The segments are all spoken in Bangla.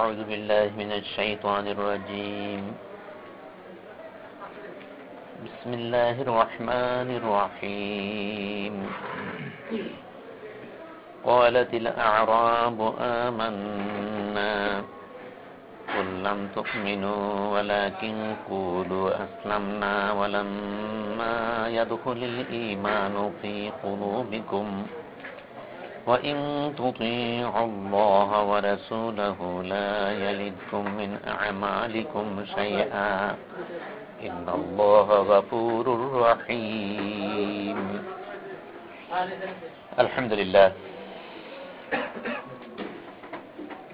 أعوذ بالله من الشيطان الرجيم. بسم الله الرحمن الرحيم. قالت الأعراب آمنا قل لم تؤمنوا ولكن قولوا أسلمنا ولما يدخل الإيمان في قلوبكم. وإن تطيعوا الله ورسوله لا يلدكم من أعمالكم شيئا إن الله غفور رحيم الحمد لله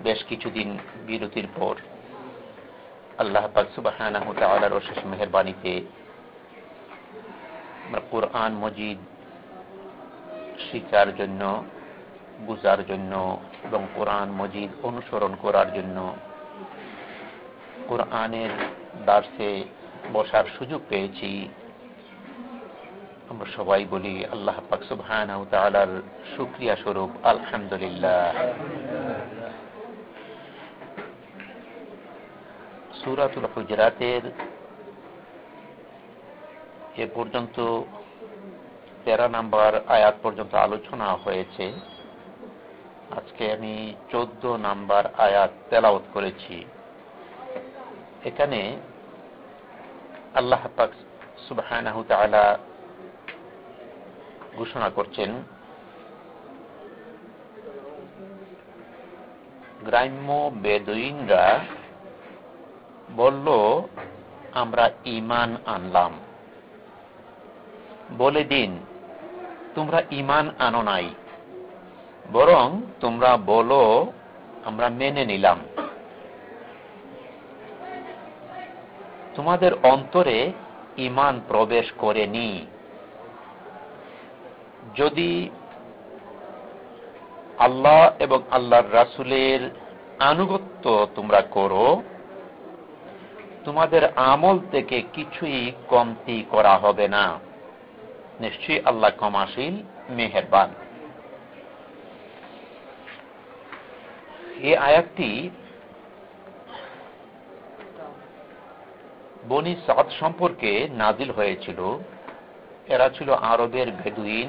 বেশ কিছুদিন বিরতির পর আল্লাহ পাক সুবহানাহু তাআলার অশেষ মেহেরবানিতে আমরা কোরআন মজিদ শিকার জন্য বুঝার জন্য এবং কোরআন মজিদ অনুসরণ করার জন্য কোরআনের দার্সে বসার সুযোগ পেয়েছি। আমরা সবাই বলি, আল্লাহ পাক সুবহানাহু তাআলার শুকরিয়া স্বরূপ, আলহামদুলিল্লাহ। সূরাতুল হুজরাতের এ পর্যন্ত তেরো নাম্বার আয়াত পর্যন্ত আলোচনা হয়েছে। আজকে আমি চোদ্দ নাম্বার আয়াত তেলাওত করেছি। এখানে আল্লাহ পাক ঘোষণা করছেন, গ্রাম্য বেদুইনরা বলল, আমরা ইমান আনলাম। বলে দিন, তোমরা ইমান আনো নাই। বরং তোমরা বলো, আমরা মেনে নিলাম। তোমাদের অন্তরে ইমান প্রবেশ করেনি। যদি আল্লাহ এবং আল্লাহর রাসুলের আনুগত্য তোমরা করো, তোমাদের আমল থেকে কিছুই কমতি করা হবে না। নিশ্চয়ই আল্লাহ কমাশীল মেহেরবান। এই আয়াতটি বনি সাদ সম্পর্কে নাজিল হয়েছিল। এরা ছিল আরবের ভেদুইন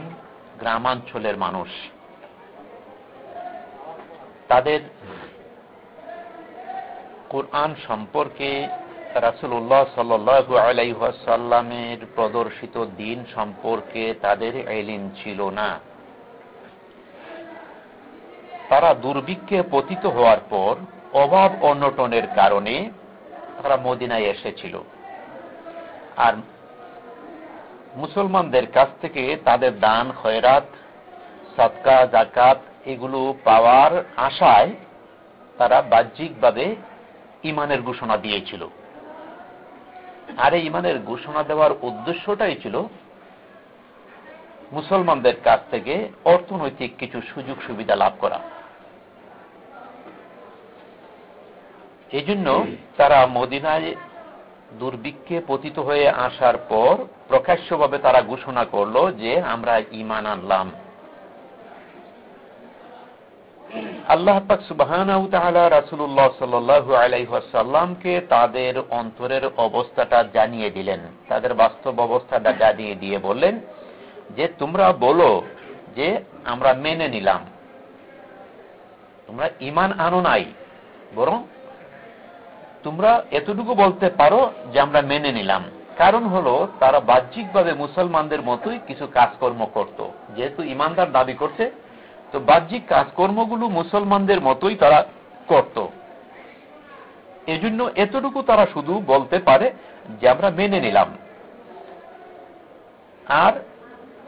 গ্রামাঞ্চলের মানুষ। তাদের কোরআন সম্পর্কে রাসুল্লাহ সাল্লু আলাইসাল্লামের প্রদর্শিত দিন সম্পর্কে তাদের এলিন ছিল না। তারা দুর্ভিক্ষে পতিত হওয়ার পর অভাব অন্যটনের কারণে তারা মদিনায় এসেছিল। আর মুসলমানদের কাছ থেকে তাদের দান, খয়রাত সৎকা জাকাত এগুলো পাওয়ার আশায় তারা বাহ্যিকভাবে ইমানের ঘোষণা দিয়েছিল। আর এই ইমানের ঘোষণা দেওয়ার উদ্দেশ্যটাই ছিল মুসলমানদের কাছ থেকে অর্থনৈতিক কিছু সুযোগ সুবিধা লাভ করা। এই জন্য তারা মদিনায় দুর্ভিক্ষে পতিত হয়ে আসার পর প্রকাশ্যভাবে তারা ঘোষণা করল যে আমরা ইমান আনলাম। আল্লাহ পাক সুবাহানাহু তাআলা রাসূলুল্লাহ সাল্লাল্লাহু আলাইহি তাদের অন্তরের অবস্থাটা জানিয়ে দিলেন। তাদের বাস্তব অবস্থাটা জানিয়ে দিয়ে বললেন যে, তোমরা বলো যে আমরা মেনে নিলাম। তোমরা ইমান আনো নাই, বরং তোমরা এতটুকু বলতে পারো যে আমরা মেনে নিলাম। কারণ হলো, তারা বাহ্যিকভাবে মুসলমানদের মতোই কিছু কাজকর্ম করত। যেহেতু ইমানদার দাবি করছে, তো বাহ্যিক কাজকর্মগুলো মুসলমানদের মতোই তারা করত। এজন্য এতটুকু তারা শুধু বলতে পারে যে আমরা মেনে নিলাম। আর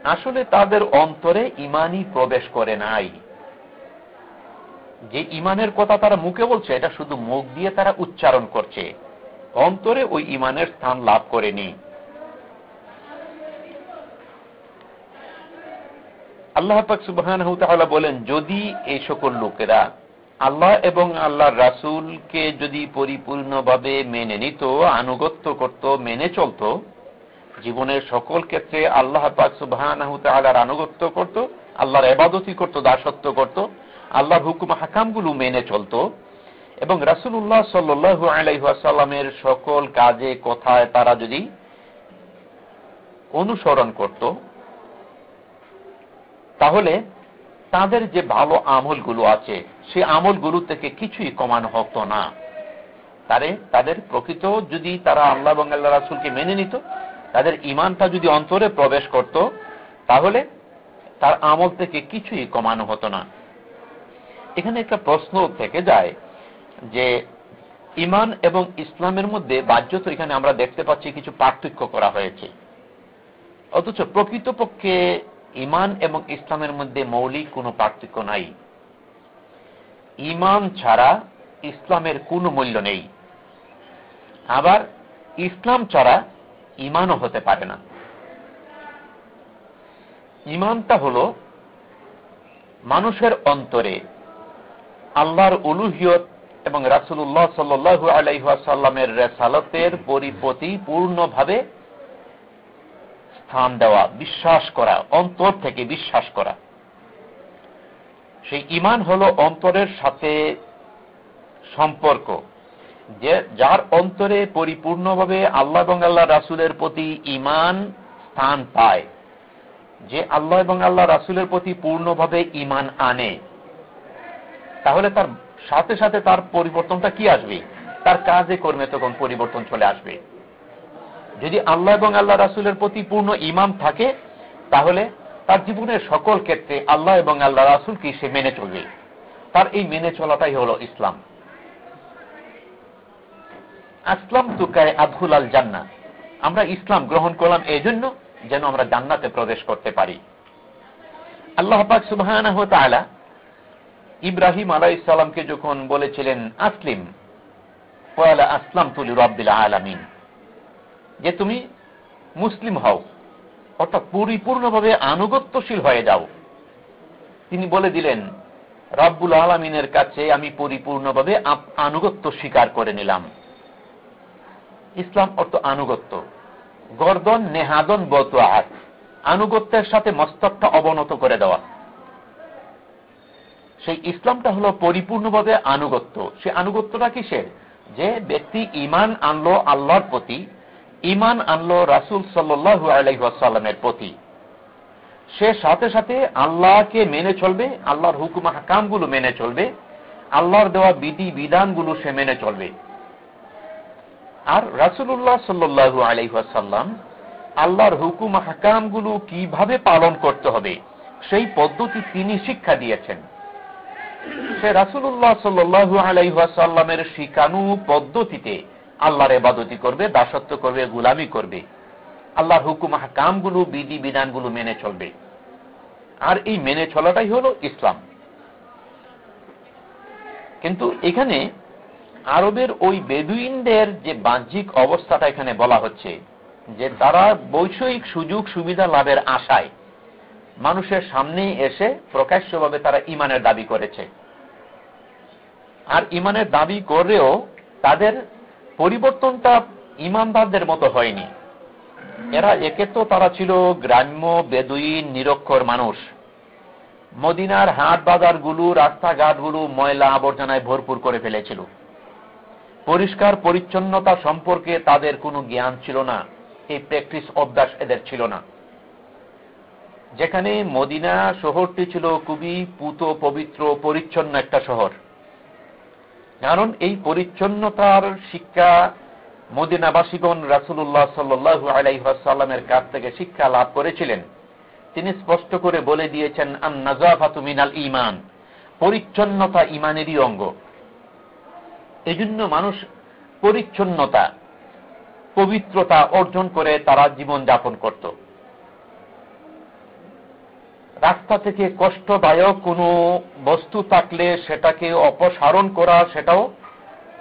আসলে তাদের অন্তরে ইমানই প্রবেশ করে নাই। যে ইমানের কথা তারা মুখে বলছে, এটা শুধু মুখ দিয়ে তারা উচ্চারণ করছে। অন্তরে ওই ইমানের স্থান লাভ করেনি। আল্লাহ সুবহান বলেন, যদি এই সকল লোকেরা আল্লাহ এবং আল্লাহর রাসুলকে যদি পরিপূর্ণভাবে মেনে নিত, আনুগত্য করত, মেনে চলত, জীবনের সকল ক্ষেত্রে আল্লাহ পাক সুবহান আনুগত্য করত, আল্লাহর এবাদতি করত, দাসত্ব করত আল্লাহর হুকুম হাকামগুলো মেনে চলত। এবং রাসুল্লাহ সাল্লু আলাইসাল্লামের সকল কাজে, কোথায় তারা যদি অনুসরণ করত, তাহলে তাদের যে ভালো আমলগুলো আছে সে আমলগুলো থেকে কিছুই কমানো হতো না। তারে, তাদের প্রকৃত যদি তারা আল্লাহ এবং আল্লাহ রাসুলকে মেনে নিত, তাদের ইমানটা যদি অন্তরে প্রবেশ করত, তাহলে তার আমল থেকে কিছুই কমানো হতো না। এখানে একটা প্রশ্ন থেকে যায় যে ইমান এবং ইসলামের মধ্যে বাহ্যত এখানে আমরা দেখতে পাচ্ছি কিছু পার্থক্য করা হয়েছে। অথচ প্রকৃতপক্ষে ইমান এবং ইসলামের মধ্যে মৌলিক কোনো পার্থক্য নাই। ইমান ছাড়া ইসলামের কোনো মূল্য নেই। আবার ইসলাম ছাড়া ইমানও হতে পারে না। ইমানটা হল মানুষের অন্তরে আল্লাহর উলুহিয়ত এবং রাসুল্লাহ সাল্লু আলাইসাল্লামের রেসালতের পরিপতি পূর্ণভাবে স্থান দেওয়া, বিশ্বাস করা, অন্তর থেকে বিশ্বাস করা। সেই ইমান হল অন্তরের সাথে সম্পর্ক, যে যার অন্তরে পরিপূর্ণভাবে আল্লাহ এবং আল্লাহ রাসুলের প্রতি ইমান স্থান পায়। যে আল্লাহ এবং আল্লাহ রাসুলের প্রতি পূর্ণভাবে ইমান আনে তাহলে তার সাথে সাথে তার পরিবর্তনটা কি আসবে? তার কাজে কর্মে তখন পরিবর্তন চলে আসবে। যদি আল্লাহ এবং আল্লাহ রাসুলের প্রতি পূর্ণ ইমাম থাকে, তাহলে তার জীবনের সকল ক্ষেত্রে আল্লাহ এবং আল্লাহ রাসুলকে সে মেনে চলবে। তার এই মেনে চলাটাই হল ইসলাম। আসলাম তুকায় আবহুল আল জান্না আমরা ইসলাম গ্রহণ করলাম এই জন্য যেন আমরা জান্নাতে প্রবেশ করতে পারি। আল্লাহ সুবাহ ইব্রাহিম আলাই ইসলামকে যখন বলেছিলেন, আসলিম পয়লা আসলাম তুলি রব্বিল আলামিন, যে তুমি মুসলিম হও, অর্থাৎ পরিপূর্ণভাবে আনুগত্যশীল হয়ে যাও, তিনি বলে দিলেন, রব্বুল আলমিনের কাছে আমি পরিপূর্ণভাবে আনুগত্য স্বীকার করে নিলাম। ইসলাম অর্থ আনুগত্য। গর্দন, নেহাদন বত আনুগত্যের সাথে মস্তকটা অবনত করে দেওয়া। সেই ইসলামটা হলো পরিপূর্ণভাবে আনুগত্য। সে আনুগত্যটা কিসের? যে ব্যক্তি ইমান আনলো আল্লাহর প্রতি ইমান আনলো রাসুল সাল্লু আলাইসাল্লামের প্রতি। সে সাথে সাথে আল্লাহকে মেনে চলবে, আল্লাহর হুকুম হাকামগুলো মেনে চলবে, আল্লাহর দেওয়া বিধি বিধানগুলো সে মেনে চলবে। আর রাসুল্লাহ সাল্লু আলাইসাল্লাম আল্লাহর হুকুম হাকামগুলো কীভাবে পালন করতে হবে, সেই পদ্ধতি তিনি শিক্ষা দিয়েছেন। সে রাসুল্লাহ সাল্লু আলাইসাল্লামের শিকানু পদ্ধতিতে আল্লাহর এবাদতি করবে, দাসত্ব করবে, গুলামি করবে। আল্লাহর হুকুম হাকামগুলো বিধি, বিধানগুলো মেনে চলবে। আর এই মেনে চলাটাই হল ইসলাম। কিন্তু এখানে আরবের ওই বেদুইনদের যে বাহ্যিক অবস্থাটা এখানে বলা হচ্ছে, যে তারা বৈষয়িক সুযোগ সুবিধা লাভের আশায় মানুষের সামনে এসে প্রকাশ্যভাবে তারা ইমানের দাবি করেছে। আর ইমানের দাবি করেও তাদের পরিবর্তনটা ইমানদারদের মতো হয়নি। এরা একে তো তারা ছিল গ্রাম্য, বেদুইন, নিরক্ষর মানুষ। মদিনার হাট বাজারগুলো, রাস্তাঘাটগুলো ময়লা আবর্জনায় ভরপুর করে ফেলেছিল। পরিষ্কার পরিচ্ছন্নতা সম্পর্কে তাদের কোনো জ্ঞান ছিল না, এই প্র্যাকটিস অভ্যাস এদের ছিল না। যেখানে মদিনা শহরটি ছিল খুবই পুত পবিত্র পরিচ্ছন্ন একটা শহর। কারণ এই পরিচ্ছন্নতার শিক্ষা মদিনাবাসীগণ রাসুল্লাহ সাল্লু আলাইসাল্লামের কাছ থেকে শিক্ষা লাভ করেছিলেন। তিনি স্পষ্ট করে বলে দিয়েছেন মিনাল ইমান পরিচ্ছন্নতা ইমানেরই অঙ্গ। এজন্য মানুষ পরিচ্ছন্নতা, পবিত্রতা অর্জন করে তারা জীবন যাপন করত। রাস্তা থেকে কষ্টদায়ক কোনো বস্তু থাকলে সেটাকে অপসারণ করা সেটাও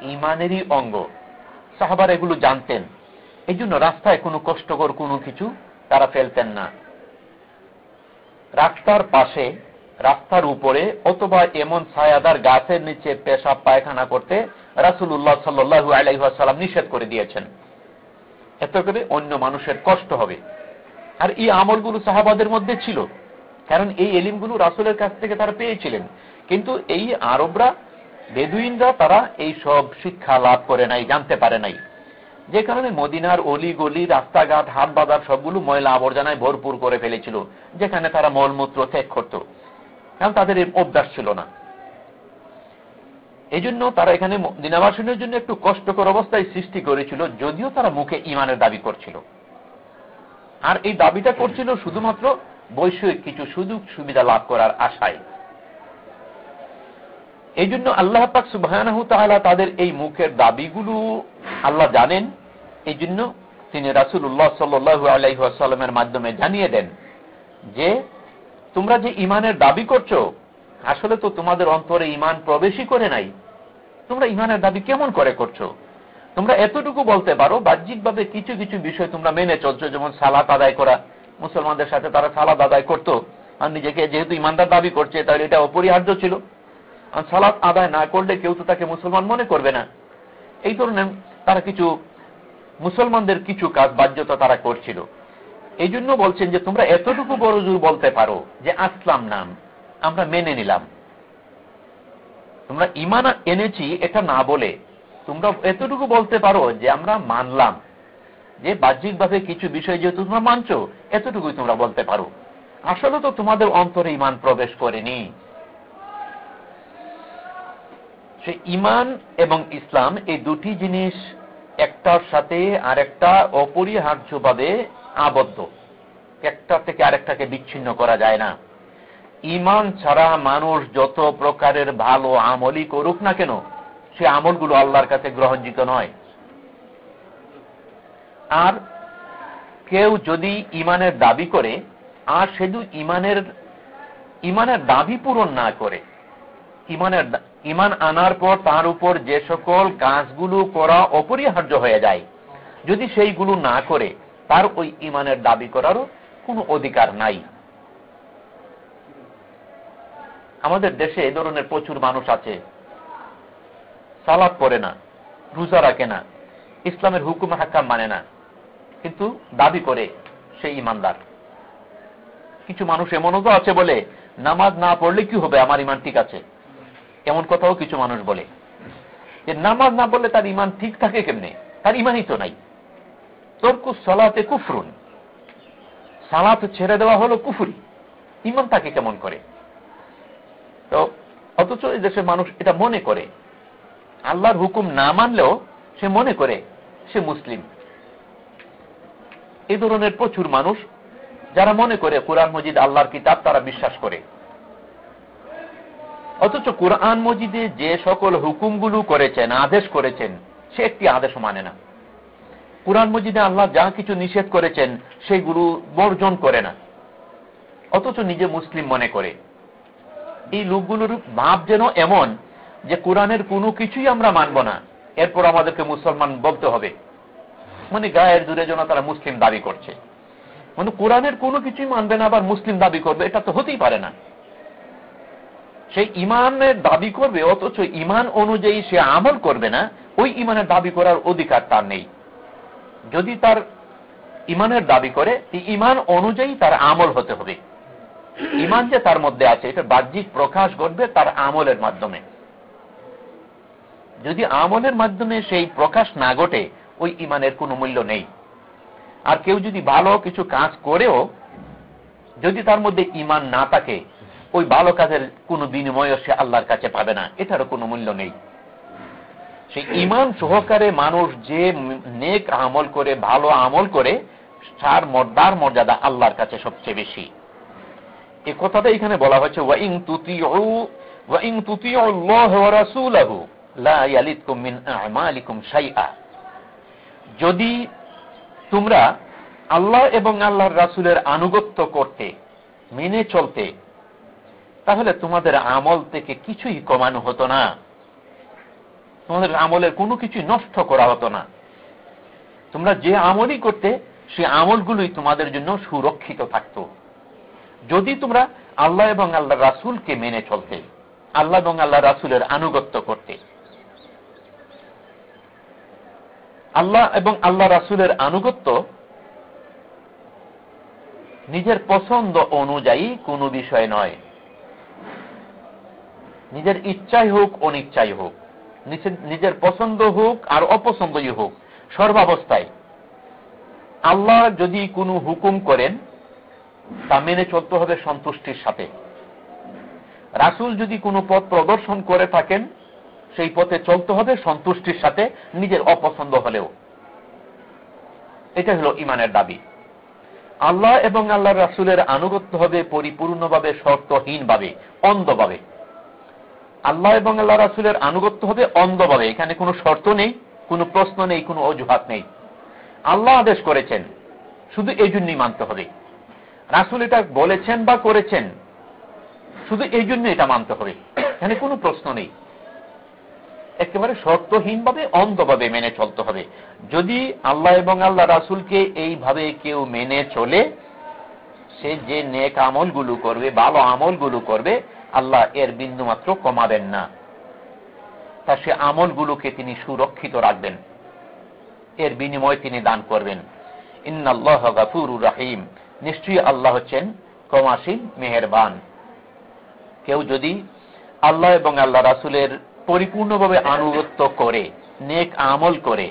ইমানেরই অঙ্গ। সাহাবার এগুলো জানতেন। এই জন্য রাস্তায় কোনো কষ্টকর কোনো কিছু তারা ফেলতেন না। রাস্তার পাশে, রাস্তার উপরে অথবা এমন ছায়াদার গাছের নিচে পেশাব পায়খানা করতে রাসুল্লাহ সাল্লু আলাইসাল্লাম নিষেধ করে দিয়েছেন। এত করে অন্য মানুষের কষ্ট হবে। আর এই আমলগুলো সাহাবাদের মধ্যে ছিল। কারণ এই এলিমগুলো রাসুলের কাছ থেকে তারা পেয়েছিলেন। কিন্তু এই আরবরা, বেদুইনরা তারা এই সব শিক্ষা লাভ করে নাই, জানতে পারে নাই। যে কারণে মদিনার অলি গলি রাস্তাঘাট হাট বাজার সবগুলো ময়লা আবর্জনায় ভরপুর করে ফেলেছিল, যেখানে তারা মলমূত্র ত্যাগ করত। কারণ তাদের অভ্যাস ছিল না। এই জন্য তারা এখানে দিনাবাসনের জন্য একটু কষ্টকর অবস্থায় সৃষ্টি করেছিল, যদিও তারা মুখে ইমানের দাবি করছিল। আর এই দাবিটা করছিল শুধুমাত্র বৈষয়িক কিছু সুযোগ সুবিধা লাভ করার আশায়। এই জন্য আল্লাহ পাক সুবাহ তাদের এই মুখের দাবিগুলো আল্লাহ জানেন। এই জন্য তিনি রাসুল্লাহ সাল্লু আলাইসাল্লামের মাধ্যমে জানিয়ে দেন যে, তোমরা যে ইমানের দাবি করছ, আসলে তো তোমাদের অন্তরে ইমান প্রবেশই করে নাই। তোমরা ইমানের দাবি কেমন করে করছ? তোমরা এতটুকু বলতে পারো, বাহ্যিকভাবে কিছু কিছু বিষয় তোমরা মেনে চলছো, যেমন সালাত আদায় করা মুসলমানদের সাথে তারা সালাদ আদায় করতো। আর নিজেকে যেহেতু ইমানদার দাবি করছে, তাহলে এটা অপরিহার্য ছিল। আর সালাত আদায় না করলে কেউ তো তাকে মুসলমান মনে করবে না। এই ধরনের তারা কিছু মুসলমানদের কিছু কাজ বাধ্যতা তারা করছিল। এই জন্য বলছেন যে, তোমরা এতটুকু বড় জোর বলতে পারো যে আসলাম নাম, আমরা মেনে নিলাম। তোমরা ইমান এনেছি এটা না বলে তোমরা এতটুকু বলতে পারো যে আমরা মানলাম। যে বাহ্যিকভাবে কিছু বিষয় যেহেতু তোমরা মানছ, এতটুকুই তোমরা বলতে পারো। আসলে তো তোমাদের অন্তরে ইমান প্রবেশ করেনি। সে ইমান এবং ইসলাম এই দুটি জিনিস একটার সাথে আরেকটা অপরিহার্যভাবে আবদ্ধ। একটা থেকে আরেকটাকে বিচ্ছিন্ন করা যায় না। ইমান ছাড়া মানুষ যত প্রকারের ভালো আমলই করুক না কেন, সে আমলগুলো আল্লাহর কাছে গ্রহণযোগ্য নয়। আর কেউ যদি ইমানের দাবি করে, আর শুধু ইমানের ইমানের দাবি পূরণ না করে ইমানের ইমান আনার পর তার উপর যে সকল কাজগুলো করা অপরিহার্য হয়ে যায়। যদি সেইগুলো না করে, তার ওই ইমানের দাবি করারও কোনো অধিকার নাই। আমাদের দেশে এ ধরনের প্রচুর মানুষ আছে। সালাদ পড়ে না, রোজা রাখে না, ইসলামের হুকুম হাক্কাম মানে না। কিন্তু দাবি করে সেই ইমানদার। কিছু মানুষ এমনও তো আছে বলে, নামাজ না পড়লে কি হবে? আমার ইমান ঠিক আছে। এমন কথাও কিছু মানুষ বলে। যে নামাজ না পড়লে তার ইমান ঠিক থাকে কেমনে? তার ইমানই তো নাই। তর্কু সলাতে কুফরুন। সালাত ছেড়ে দেওয়া হলো কুফুরি। ইমান তাকে কেমন করে? তো অথচ এই দেশের মানুষ এটা মনে করে। আল্লাহর হুকুম না মানলেও সে মনে করে, সে মুসলিম। এই ধরনের প্রচুর মানুষ যারা মনে করে কোরআন মজিদ আল্লাহর কিতাব তারা বিশ্বাস করে। অথচ কোরআন মজিদে যে সকল হুকুমগুলো করেছেন, আদেশ করেছেন, সে একটি আদেশ মানে না। কোরআন মজিদে আল্লাহ যা কিছু নিষেধ করেছেন সেগুলো বর্জন করে না। অথচ নিজে মুসলিম মনে করে। এই লোকগুলোর ভাব যেন এমন যে কোরআনের কোনো কিছুই আমরা মানব না। এরপর আমাদেরকে মুসলমান বলতে হবে। মানে গায়ের দূরে যেন তারা মুসলিম দাবি করছে। মানে কোরআনের কোনো কিছুই মানবে না, আবার মুসলিম দাবি করবে, এটা তো হতেই পারে না। সেই ইমানের দাবি করবে, অথচ ইমান অনুযায়ী সে আমল করবে না, ওই ইমানের দাবি করার অধিকার তার নেই। যদি তার ইমানের দাবি করে ইমান অনুযায়ী তার আমল হতে হবে। ইমান যে তার মধ্যে আছে, এটা বাহ্যিক প্রকাশ ঘটবে তার আমলের মাধ্যমে। যদি আমলের মাধ্যমে সেই প্রকাশ না ঘটে ওই ইমানের কোনো মূল্য নেই। আর কেউ যদি ভালো কিছু কাজ করেও যদি তার মধ্যে ইমান না থাকে, ওই ভালো কাজের কোনো বিনিময় সে আল্লাহর কাছে পাবে না। এটারও কোনো মূল্য নেই। সেই ইমান সহকারে মানুষ যে নেক আমল করে, ভালো আমল করে, তার মর্দার মর্যাদা আল্লাহর কাছে সবচেয়ে বেশি। এ কথাটা এখানে বলা হয়েছে ওয়াইং তুতি ওয়াইং তুতি লা ইয়ালিদকুম মিন আমালিকুম শাইআ। যদি তোমরা আল্লাহ এবং আল্লাহর রাসূলের আনুগত্য করতে, মেনে চলতে, তাহলে তোমাদের আমল থেকে কিছুই কমানো হতো না। তোমাদের আমলের কোনো কিছুই নষ্ট করা হতো না। তোমরা যে আমলই করতে, সে আমলগুলোই তোমাদের জন্য সুরক্ষিত থাকত। যদি তোমরা আল্লাহ এবং আল্লাহ রাসুলকে মেনে চলতে, আল্লাহ এবং আল্লাহ রাসুলের আনুগত্য করতে আল্লাহ এবং আল্লাহ রাসুলের আনুগত্য নিজের পছন্দ অনুযায়ী কোনো বিষয় নয়। নিজের ইচ্ছাই হোক, অনিচ্ছাই হোক। নিজের পছন্দ হোক আর অপছন্দই হোক, সর্বাবস্থায়। আল্লাহ যদি কোনো হুকুম করেন, তা মেনে চলতে হবে সন্তুষ্টির সাথে। রাসুল যদি কোনো পথ প্রদর্শন করে থাকেন সেই পথে চলতে হবে, সন্তুষ্টির সাথে নিজের অপছন্দ হলেও। এটা হলো ইমানের দাবি। আল্লাহ এবং আল্লাহ রাসুলের আনুগত্য হবে পরিপূর্ণভাবে, শর্তহীনভাবে, অন্ধভাবে। আল্লাহ এবং আল্লাহ রাসুলের আনুগত্য হবে অন্ধভাবে। এখানে কোনো শর্ত নেই, কোনো প্রশ্ন নেই, কোনো অজুহাত নেই। আল্লাহ আদেশ করেছেন, শুধু এই জন্যই মানতে হবে। রাসুল এটা বলেছেন বা করেছেন, শুধু এই জন্য এটা মানতে হবে। এখানে কোনো প্রশ্ন নেই। একেবারে শর্তহীনভাবে, অন্ধভাবে মেনে চলতে হবে। যদি আল্লাহ এবং আল্লাহ রাসুলকে এইভাবে কেউ মেনে চলে, সে যে নেক আমলগুলো করবে, ভালো আমলগুলো করবে, আল্লাহ এর বিন্দু মাত্র কমাবেন না। তা সে আমলগুলোকে তিনি সুরক্ষিত রাখবেন। এর বিনিময় তিনি দান করবেন। ইন্নাল্লাহ গাফুর রাহিম। নিশ্চয়ই আল্লাহ হচ্ছেন কমাসীন মেহেরবান। কেউ যদি আল্লাহ এবং আল্লাহ রাসুলের পরিপূর্ণভাবে আনুগত্য করে, নেক আমল করে।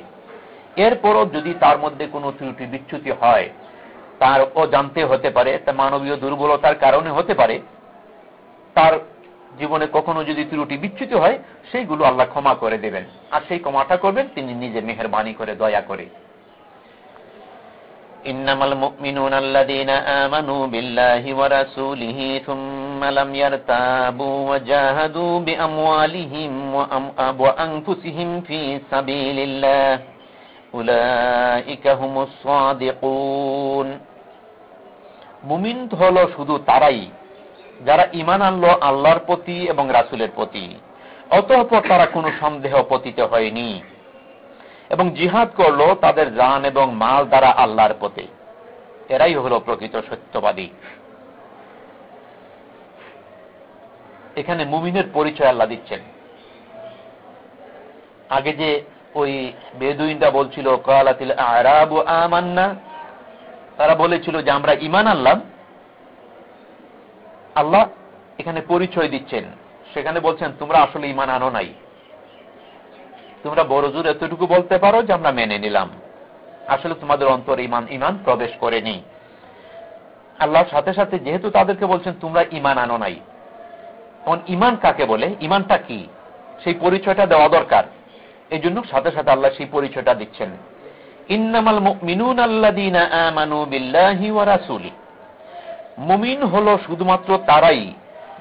এরপরও যদি তার মধ্যে কোনো ত্রুটি বিচ্যুতি হয় তার ও জানতে হতে পারে, তা মানবীয় দুর্বলতার কারণে হতে পারে। তার জীবনে কখনো যদি ত্রুটি বিচ্যুতি হয়, সেইগুলো আল্লাহ ক্ষমা করে দেবেন। আর সেই ক্ষমাটা করবেন, তিনি নিজে মেহরবানি করে, দয়া করে। ইন্নামাল মুমিন হলো শুধু তারাই, যারা ইমান আনল আল্লাহর প্রতি এবং রাসুলের প্রতি। অতঃপর তারা কোনো সন্দেহ পতিত হয়নি। এবং জিহাদ করল তাদের জান এবং মাল দ্বারা আল্লাহর পথে এরাই হল প্রকৃত সত্যবাদী। এখানে মুমিনের পরিচয় আল্লাহ দিচ্ছেন। আগে যে ওই বেদুইনটা বলছিল, কালাতিল আরাবু আমান্না তারা বলেছিল যে আমরা ইমান আনলাম। আল্লাহ এখানে পরিচয় দিচ্ছেন। সেখানে বলছেন, তোমরা আসলে ইমান আনো নাই। তোমরা বড় জোর এতটুকু বলতে পারো যে আমরা মেনে নিলাম। আসলে তোমাদের অন্তর ইমান ইমান প্রবেশ করেনি। আল্লাহর সাথে সাথে যেহেতু তাদেরকে বলছেন, তোমরা ইমান আনো নাই। তখন ইমান কাকে বলে? ইমানটা কি? সেই পরিচয়টা দেওয়া দরকার। এই জন্য সাথে সাথে আল্লাহ সেই পরিচয়টা দিচ্ছেন। ইন্নামাল মিনুন আল্লাদিনা মুমিন হলো শুধুমাত্র তারাই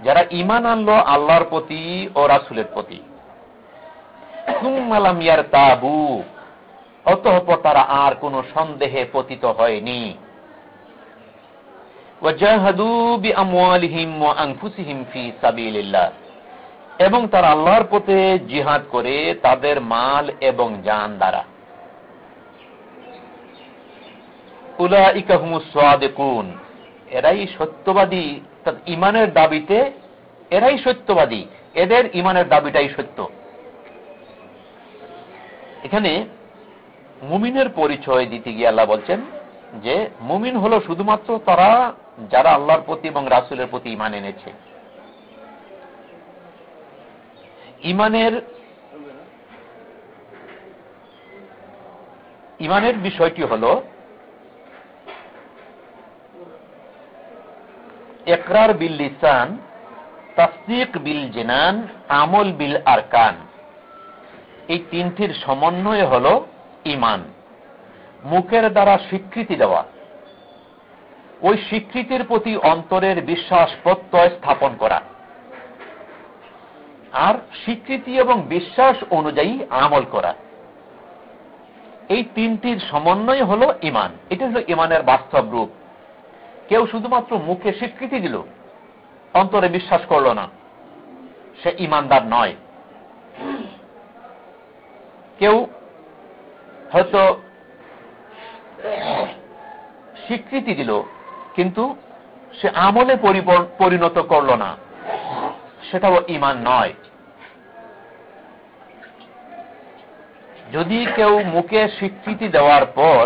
যারা ইমান আনলো আল্লাহর প্রতি ও রাসুলের প্রতি। তাবু অতঃপর তারা আর কোন সন্দেহে পতিত হয়নি। এবং তারা আল্লাহর পথে জিহাদ করে তাদের মাল এবং জান দ্বারা। এরাই সত্যবাদী। ইমানের দাবিতে এরাই সত্যবাদী। এদের ইমানের দাবিটাই সত্য। এখানে মুমিনের পরিচয় দিতে গিয়ে আল্লাহ বলছেন যে মুমিন হল শুধুমাত্র তারা যারা আল্লাহর প্রতি এবং রাসুলের প্রতি ইমান এনেছে। ইমানের ইমানের বিষয়টি হল একরার বিল লিসান, তাসদিক বিল জেনান, আমল বিল আরকান। এই তিনটির সমন্বয় হল ইমান মুখের দ্বারা স্বীকৃতি দেওয়া। ওই স্বীকৃতির প্রতি অন্তরের বিশ্বাস প্রত্যয় স্থাপন করা। আর স্বীকৃতি এবং বিশ্বাস অনুযায়ী আমল করা। এই তিনটির সমন্বয় হল ইমান এটা হল ইমানের বাস্তব রূপ। কেউ শুধুমাত্র মুখে স্বীকৃতি দিল, অন্তরে বিশ্বাস করল না। সে ইমানদার নয়। কেউ হয়তো স্বীকৃতি দিল, কিন্তু সে আমলে পরিণত করল না। সেটাও ইমান নয়। যদি কেউ মুখে স্বীকৃতি দেওয়ার পর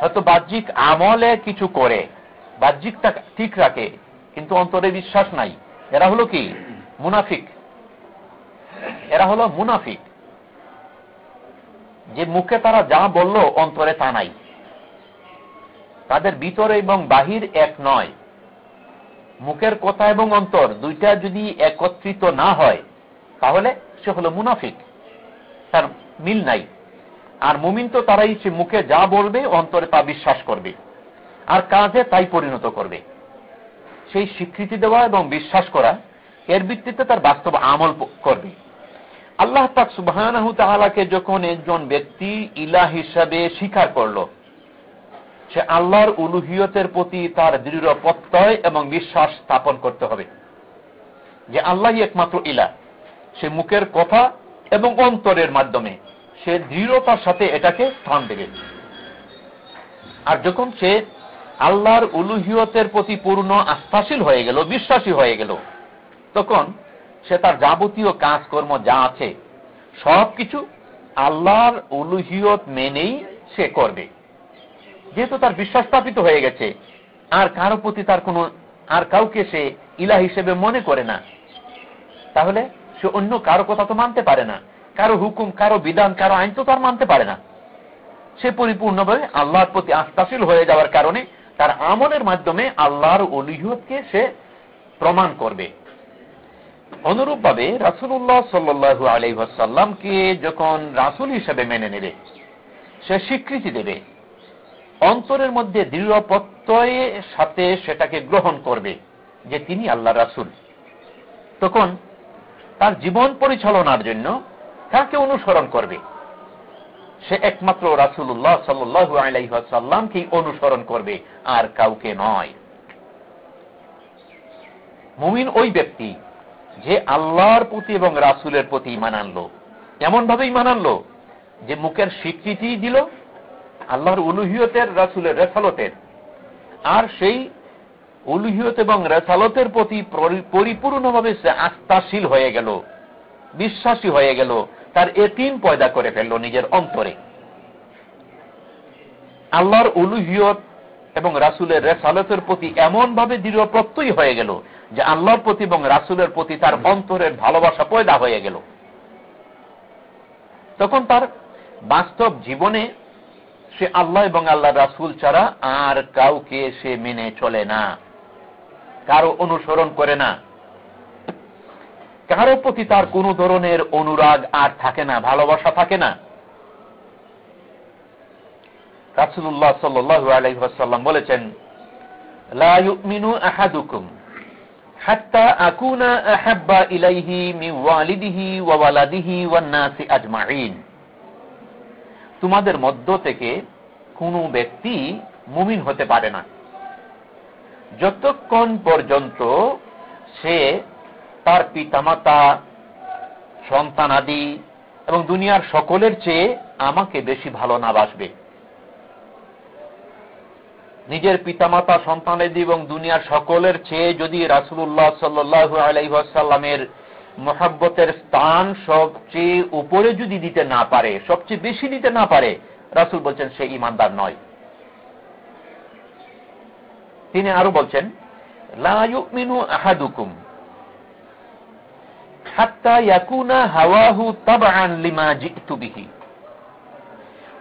হয়তো বাহ্যিক আমলে কিছু করে, বাহ্যিকটা ঠিক রাখে, কিন্তু অন্তরে বিশ্বাস নাই, এরা হলো কি? মুনাফিক। এরা হলো মুনাফিক। যে মুখে তারা যা বলল, অন্তরে তা নাই। তাদের ভিতরে এবং বাহির এক নয়। মুখের কথা এবং অন্তর দুইটা যদি একত্রিত না হয়, তাহলে সে হলো মুনাফিক। তার মিল নাই। আর মুমিন তো তারাই সে মুখে যা বলবে, অন্তরে তা বিশ্বাস করবে। আর কাজে তাই পরিণত করবে। সেই স্বীকৃতি দেওয়া এবং বিশ্বাস করা, এর ভিত্তিতে তার বাস্তব আমল করবে। আল্লাহ পাক সুবাহ তাহলাকে যখন একজন ব্যক্তি ইলা হিসাবে স্বীকার করল, সে আল্লাহর উলুহিয়তের প্রতি তার দৃঢ় প্রত্যয় এবং বিশ্বাস স্থাপন করতে হবে যে আল্লাহ একমাত্র ইলা সে মুখের কথা এবং অন্তরের মাধ্যমে সে দৃঢ়তার সাথে এটাকে স্থান দেবে। আর যখন সে আল্লাহর উলুহিয়তের প্রতি পূর্ণ আস্থাশীল হয়ে গেল, বিশ্বাসী হয়ে গেল, তখন সে তার যাবতীয় কাজকর্ম যা আছে, সব কিছু আল্লাহর উলুহিয়ত মেনেই সে করবে। যেহেতু তার বিশ্বাস স্থাপিত হয়ে গেছে, আর কারও প্রতি তার কোনো, আর কাউকে সে ইলা হিসেবে মনে করে না, তাহলে সে অন্য কারও কথা তো মানতে পারে না। কারও হুকুম, কারও বিধান, কারও আইন তো তার মানতে পারে না। সে পরিপূর্ণভাবে আল্লাহর প্রতি আস্থাশীল হয়ে যাওয়ার কারণে তার আমলের মাধ্যমে আল্লাহর অলিহতকে সে প্রমাণ করবে। অনুরূপভাবে রাসুল্লাহ সাল্লু আলহাসাল্লামকে যখন রাসুল হিসেবে মেনে নেবে, সে স্বীকৃতি দেবে, অন্তরের মধ্যে দৃঢ় প্রত্যয়ের সাথে সেটাকে গ্রহণ করবে যে তিনি আল্লাহ রাসুল। তখন তার জীবন পরিচালনার জন্য কাকে অনুসরণ করবে। সে একমাত্র রাসুল্লাহ সাল্লু আলাইসাল্লামকেই অনুসরণ করবে, আর কাউকে নয়। মুমিন ওই ব্যক্তি যে আল্লাহর প্রতি এবং রাসুলের প্রতি ইমান আনলো। এমন ভাবে ইমান আনলো যে মুখের স্বীকৃতি দিল আল্লাহর উলুহিয়তের, রাসুলের রেসালতের। আর সেই উলুহিয়ত এবং রেসালতের প্রতি পরিপূর্ণভাবে সে আস্থাশীল হয়ে গেল, বিশ্বাসী হয়ে গেল, তার এতিম পয়দা করে ফেলল নিজের অন্তরে। আল্লাহর উলুহিয়ত এবং রাসুলের রেসালতের প্রতি এমন ভাবে দৃঢ় প্রত্যয় হয়ে গেল যে আল্লাহর প্রতি এবং রাসুলের প্রতি তার অন্তরের ভালোবাসা পয়দা হয়ে গেল। তখন তার বাস্তব জীবনে সে আল্লাহ এবং আল্লাহ রাসুল ছাড়া আর কাউকে সে মেনে চলে না, কারও অনুসরণ করে না, কারও প্রতি তার কোন ধরনের অনুরাগ আর থাকে না, ভালোবাসা থাকে না। রাসুল্লাহ সাল্লু আলহাসাল্লাম বলেছেন তোমাদের মধ্য থেকে কোনো ব্যক্তি মুমিন হতে পারে না। যতক্ষণ পর্যন্ত সে তার পিতামাতা সন্তান আদি এবং দুনিয়ার সকলের চেয়ে আমাকে বেশি ভালো না বাসবে। নিজের পিতামাতা, সন্তানাদি এবং দুনিয়ার সকলের চেয়ে যদি রাসুল্লাহ সাল্লু আলাইসাল্লামের মহাব্বতের স্থান সবচেয়ে উপরে যদি দিতে না পারে, সবচেয়ে বেশি দিতে না পারে, রাসুল বলছেন সে ইমানদার নয়। তিনি আরও বলছেন লাইমিনু আহাদুকুম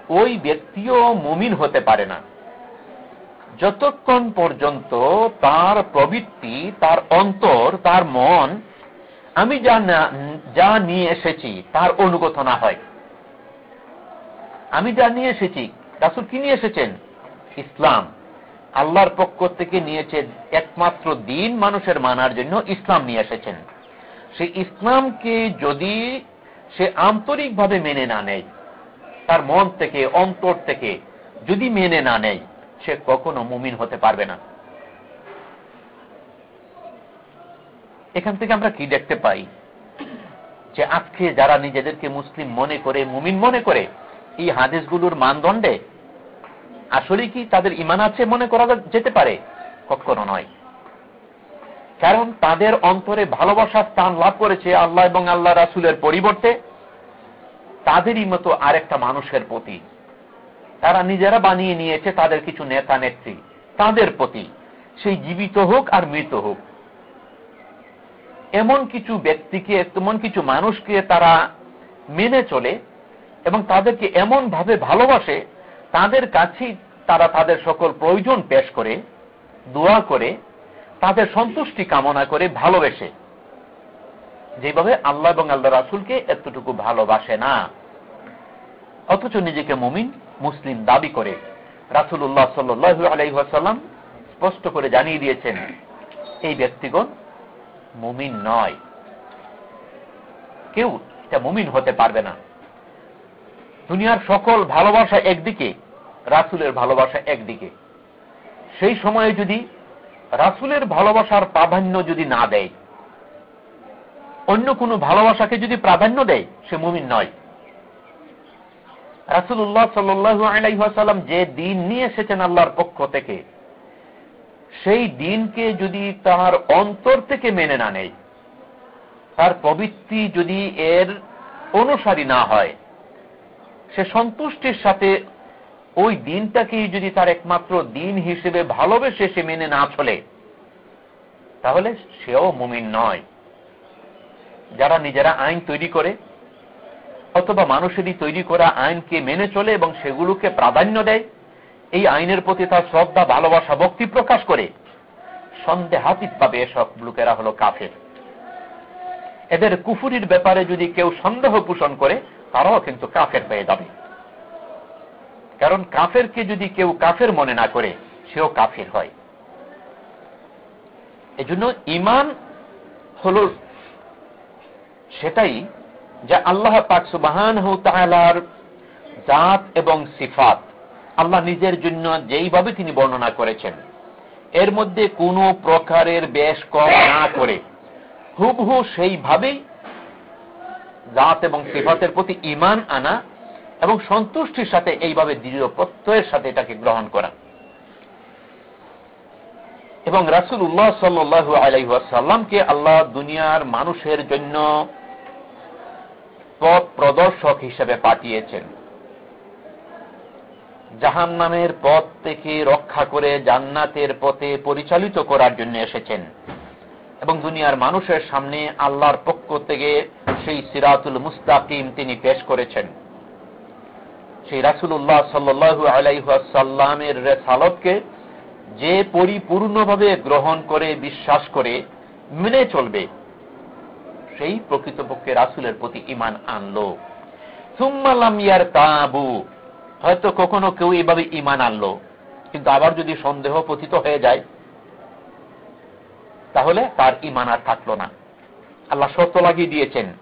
ওই ব্যক্তিও মুমিন হতে পারে না। যতক্ষণ পর্যন্ত তার প্রবৃত্তি, তার অন্তর, তার মন, আমি যা যা নিয়ে এসেছি, তার অনুগত না হয়। আমি যা নিয়ে এসেছি, রাসুল কি নিয়ে এসেছেন? ইসলাম। আল্লাহর পক্ষ থেকে নিয়েছে একমাত্র দিন মানুষের মানার জন্য ইসলাম নিয়ে এসেছেন। সে ইসলামকে যদি সে আন্তরিকভাবে মেনে না নেয়, তার মন থেকে, অন্তর থেকে যদি মেনে না নেয় সে কখনো মুমিন হতে পারবে না। এখান থেকে আমরা কি দেখতে পাই? যে আজকে যারা নিজেদেরকে মুসলিম মনে করে, মুমিন মনে করে, এই হাদিসগুলোর মানদণ্ডে আসলে কি তাদের ইমান আছে মনে করা যেতে পারে? কখনো নয়। কারণ তাদের অন্তরে ভালোবাসার স্থান লাভ করেছে আল্লাহ এবং আল্লাহ রাসুলের পরিবর্তে তাদেরই মতো আরেকটা মানুষের প্রতি। তারা নিজেরা বানিয়ে নিয়েছে তাদের কিছু নেতা, নেত্রী। তাদের প্রতি। সেই জীবিত হোক আর মৃত হোক। এমন কিছু ব্যক্তিকে, এমন কিছু মানুষকে তারা মেনে চলে এবং তাদেরকে এমন ভাবে ভালোবাসে, তাদের কাছেই তারা তাদের সকল প্রয়োজন পেশ করে, দোয়া করে, তাদের সন্তুষ্টি কামনা করে ভালোবেসে। যেভাবে আল্লাহ এবং আল্লাহ রাসুলকে এতটুকু ভালোবাসে না। অথচ নিজেকে মুমিন মুসলিম দাবি করে রাসুল্লাহ সাল্লু আলাইসাল্লাম স্পষ্ট করে জানিয়ে দিয়েছেন, এই ব্যক্তিগণ মুমিন নয়। কেউ এটা মুমিন হতে পারবে না। দুনিয়ার সকল ভালোবাসা একদিকে, রাসুলের ভালোবাসা একদিকে। সেই সময়ে যদি রাসুলের ভালোবাসার প্রাধান্য যদি না দেয়, অন্য কোনো ভালোবাসাকে যদি প্রাধান্য দেয়, সে মুমিন নয়। রাসুল্লাহ সাল্লু আলাইসাল্লাম যে দিন নিয়ে এসেছেন আল্লাহর পক্ষ থেকে, সেই দিনকে যদি তার অন্তর থেকে মেনে না নেয়, তার প্রবৃত্তি যদি এর অনুসারী না হয়, সে সন্তুষ্টির সাথে ওই দিনটাকেই যদি তার একমাত্র দিন হিসেবে ভালোবেসে সে মেনে না চলে, তাহলে সেও মুমিন নয়। যারা নিজেরা আইন তৈরি করে অথবা মানুষেরই তৈরি করা আইনকে মেনে চলে এবং সেগুলোকে প্রাধান্য দেয়, এই আইনের প্রতি তার শ্রদ্ধা, ভালোবাসা, ভক্তি প্রকাশ করে সন্দেহাতীত পাবে এসব লোকেরা হলো কাফের। এদের কুফুরির ব্যাপারে যদি কেউ সন্দেহ পোষণ করে, তারাও কিন্তু কাফের হয়ে যাবে। কারণ কাফেরকে যদি কেউ কাফের মনে না করে, সেও কাফের হয়। এজন্য ইমান হল, সেটাই যে আল্লাহ পাক সুবাহান জাত এবং সিফাত। আল্লাহ নিজের জন্য যেইভাবে তিনি বর্ণনা করেছেন, এর মধ্যে কোনো প্রকারের বেশ কম না করে। হুবহু সেইভাবেই জাত এবং সিফাতের প্রতি ইমান আনা এবং সন্তুষ্টির সাথে এইভাবে দৃঢ় প্রত্যয়ের সাথে এটাকে গ্রহণ করা। এবং রাসুল উল্লাহ সাল্লু আলাইসাল্লামকে আল্লাহ দুনিয়ার মানুষের জন্য পথ প্রদর্শক হিসেবে পাঠিয়েছেন। জাহান নামের পথ থেকে রক্ষা করে জান্নাতের পথে পরিচালিত করার জন্য এসেছেন। এবং দুনিয়ার মানুষের সামনে আল্লাহর পক্ষ থেকে সেই সিরাতুল মুস্তাকিম তিনি পেশ করেছেন। সেই রাসুল্লাহ সাল্লু আলাইসাল্লামের রেসালতকে যে পরিপূর্ণভাবে গ্রহণ করে, বিশ্বাস করে মেনে চলবে। সেই প্রকৃতপক্ষে রাসুলের প্রতি ইমান আনলো। সুম্মালাম ইয়ার তাবু হয়তো কখনো কেউ এইভাবে ইমান আনলো। কিন্তু আবার যদি সন্দেহ পতিত হয়ে যায়, তাহলে তার ইমান আর থাকল না। আল্লাহ শর্ত লাগিয়ে দিয়েছেন,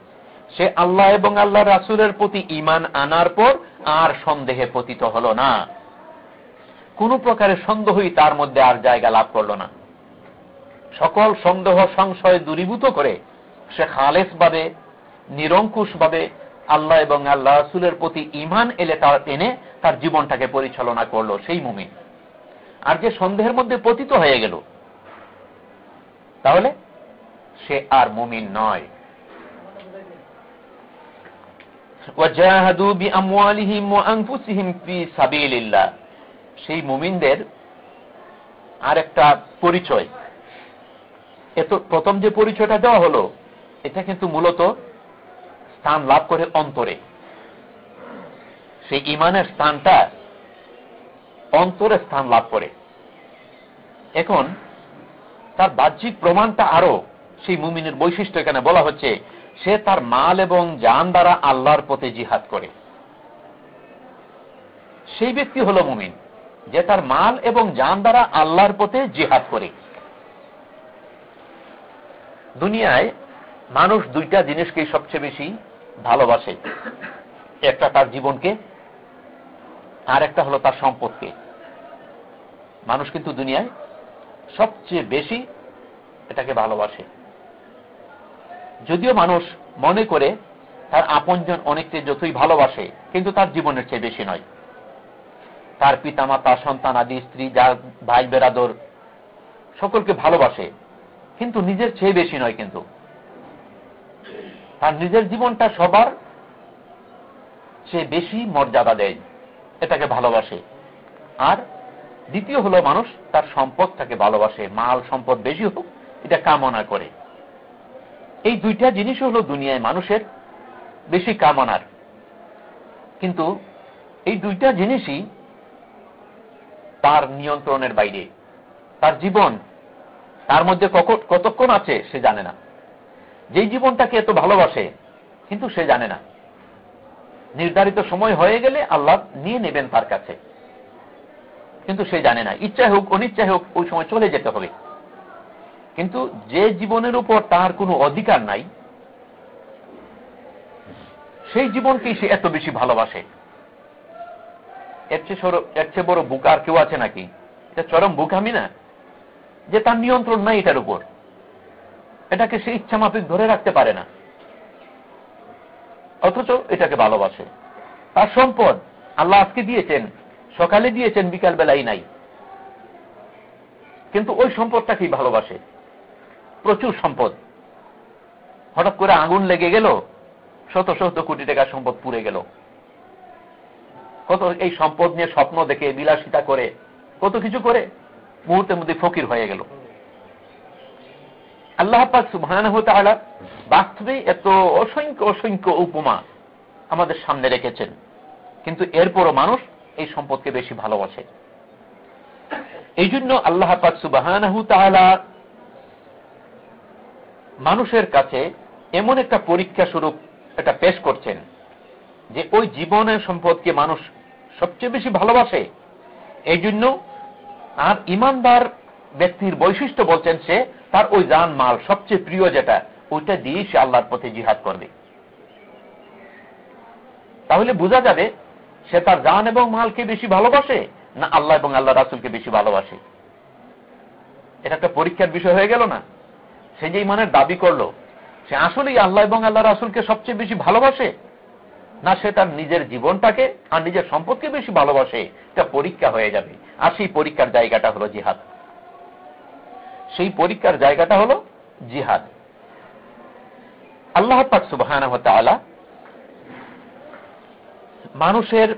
সে আল্লাহ এবং আল্লাহ রাসুলের প্রতি ইমান আনার পর আর সন্দেহে পতিত হল না। কোন প্রকারের সন্দেহই তার মধ্যে আর জায়গা লাভ করল না। সকল সন্দেহ সংশয় দূরীভূত করে সে খালেস ভাবে, নিরঙ্কুশ ভাবে আল্লাহ এবং আল্লাহ রাসুলের প্রতি ইমান এলে তার এনে তার জীবনটাকে পরিচালনা করল সেই মুমিন। আর যে সন্দেহের মধ্যে পতিত হয়ে গেল, তাহলে সে আর মুমিন নয়। সেই মুমিনদের আর একটা পরিচয়। এত প্রথম যে পরিচয়টা দেওয়া হলো এটা কিন্তু মূলত স্থান লাভ করে অন্তরে। সেই ইমানের স্থানটা অন্তরে স্থান লাভ করে। এখন তার বাহ্যিক প্রমাণটা আরও সেই মুমিনের বৈশিষ্ট্য এখানে বলা হচ্ছে, সে তার মাল এবং যান দ্বারা আল্লাহর পথে জিহাদ করে। সেই ব্যক্তি হল মুমিন, যে তার মাল এবং যান দ্বারা আল্লাহর পথে জিহাদ করে। দুনিয়ায় মানুষ দুইটা জিনিসকে সবচেয়ে বেশি ভালোবাসে। একটা তার জীবনকে, আর একটা হলো তার সম্পদকে। মানুষ কিন্তু দুনিয়ায় সবচেয়ে বেশি এটাকে ভালোবাসে। যদিও মানুষ মনে করে তার আপনজন অনেককে যতই ভালোবাসে, কিন্তু তার জীবনের চেয়ে বেশি নয়। তার পিতামাতা, সন্তান আদি, স্ত্রী যার ভাই বেরাদর সকলকে ভালোবাসে, কিন্তু নিজের চেয়ে বেশি নয় কিন্তু। তার নিজের জীবনটা সবার সে বেশি মর্যাদা দেয়, এটাকে ভালোবাসে। আর দ্বিতীয় হলো মানুষ তার সম্পদটাকে ভালোবাসে, মাল সম্পদ বেশি হোক, এটা কামনা করে। এই দুইটা জিনিস হলো দুনিয়ায় মানুষের বেশি কামনার। কিন্তু এই দুইটা জিনিসই তার নিয়ন্ত্রণের বাইরে। তার জীবন, তার মধ্যে কতক্ষণ আছে সে জানে না। যেই জীবনটাকে এত ভালোবাসে, কিন্তু সে জানে না। নির্ধারিত সময় হয়ে গেলে আল্লাহ নিয়ে নেবেন তার কাছে। কিন্তু সে জানে না। ইচ্ছা হোক অনিচ্ছা হোক, ওই সময় চলে যেতে হবে। কিন্তু যে জীবনের উপর তার কোনো অধিকার নাই, সেই জীবনকেই সে এত বেশি ভালোবাসে। এর চেয়ে বড় বুক আর কেউ আছে নাকি? এটা চরম বুকামি না। যে তার নিয়ন্ত্রণ নাই এটার উপর। এটাকে সে ইচ্ছা মাফিক ধরে রাখতে পারে না। অথচ এটাকে ভালোবাসে। তার সম্পদ আল্লাহ আজকে দিয়েছেন, সকালে দিয়েছেন বিকাল বেলাই নাই। কিন্তু ওই সম্পদটাকেই ভালোবাসে। প্রচুর সম্পদ। হঠাৎ করে আগুন লেগে গেল, শত শত কোটি টাকা সম্পদ পুড়ে গেল। কত এই সম্পদ নিয়ে স্বপ্ন দেখে, বিলাসিতা করে, কত কিছু করে, মুহূর্তের মধ্যে ফকির হয়ে গেল। আল্লাহ পাক সুবহান বাস্তবে এত অসংখ্য অসংখ্য উপমা আমাদের সামনে রেখেছেন। কিন্তু এরপরও মানুষ এই সম্পদকে বেশি ভালোবাসে। এই জন্য আল্লাহ পাক সুবাহান মানুষের কাছে এমন একটা পরীক্ষা স্বরূপ এটা পেশ করছেন যে ওই জীবনের সম্পদকে মানুষ সবচেয়ে বেশি ভালোবাসে। এই জন্য আর ইমানদার ব্যক্তির বৈশিষ্ট্য বলছেন সে তার ওই যান মাল সবচেয়ে প্রিয় যেটা, ওইটা দিয়ে সে আল্লাহর পথে জিহাদ করবে। তাহলে বোঝা যাবে, সে তার জান এবং মালকে বেশি ভালোবাসে, না আল্লাহ এবং আল্লাহ রাসুলকে বেশি ভালোবাসে? এটা একটা পরীক্ষার বিষয় হয়ে গেল না? সে যে ইমানের দাবি করল, সে আসলেই আল্লাহ এবং আল্লাহ রাসুলকে সবচেয়ে বেশি ভালোবাসে? না সে তার নিজের জীবনটাকে আর নিজের সম্পদকে বেশি ভালোবাসে? এটা পরীক্ষা হয়ে যাবে। আর সেই পরীক্ষার জায়গাটা হলো জিহাদ। সেই পরীক্ষার জায়গাটা হলো জিহাদ। আল্লাহ পাক সুবাহ মানুষের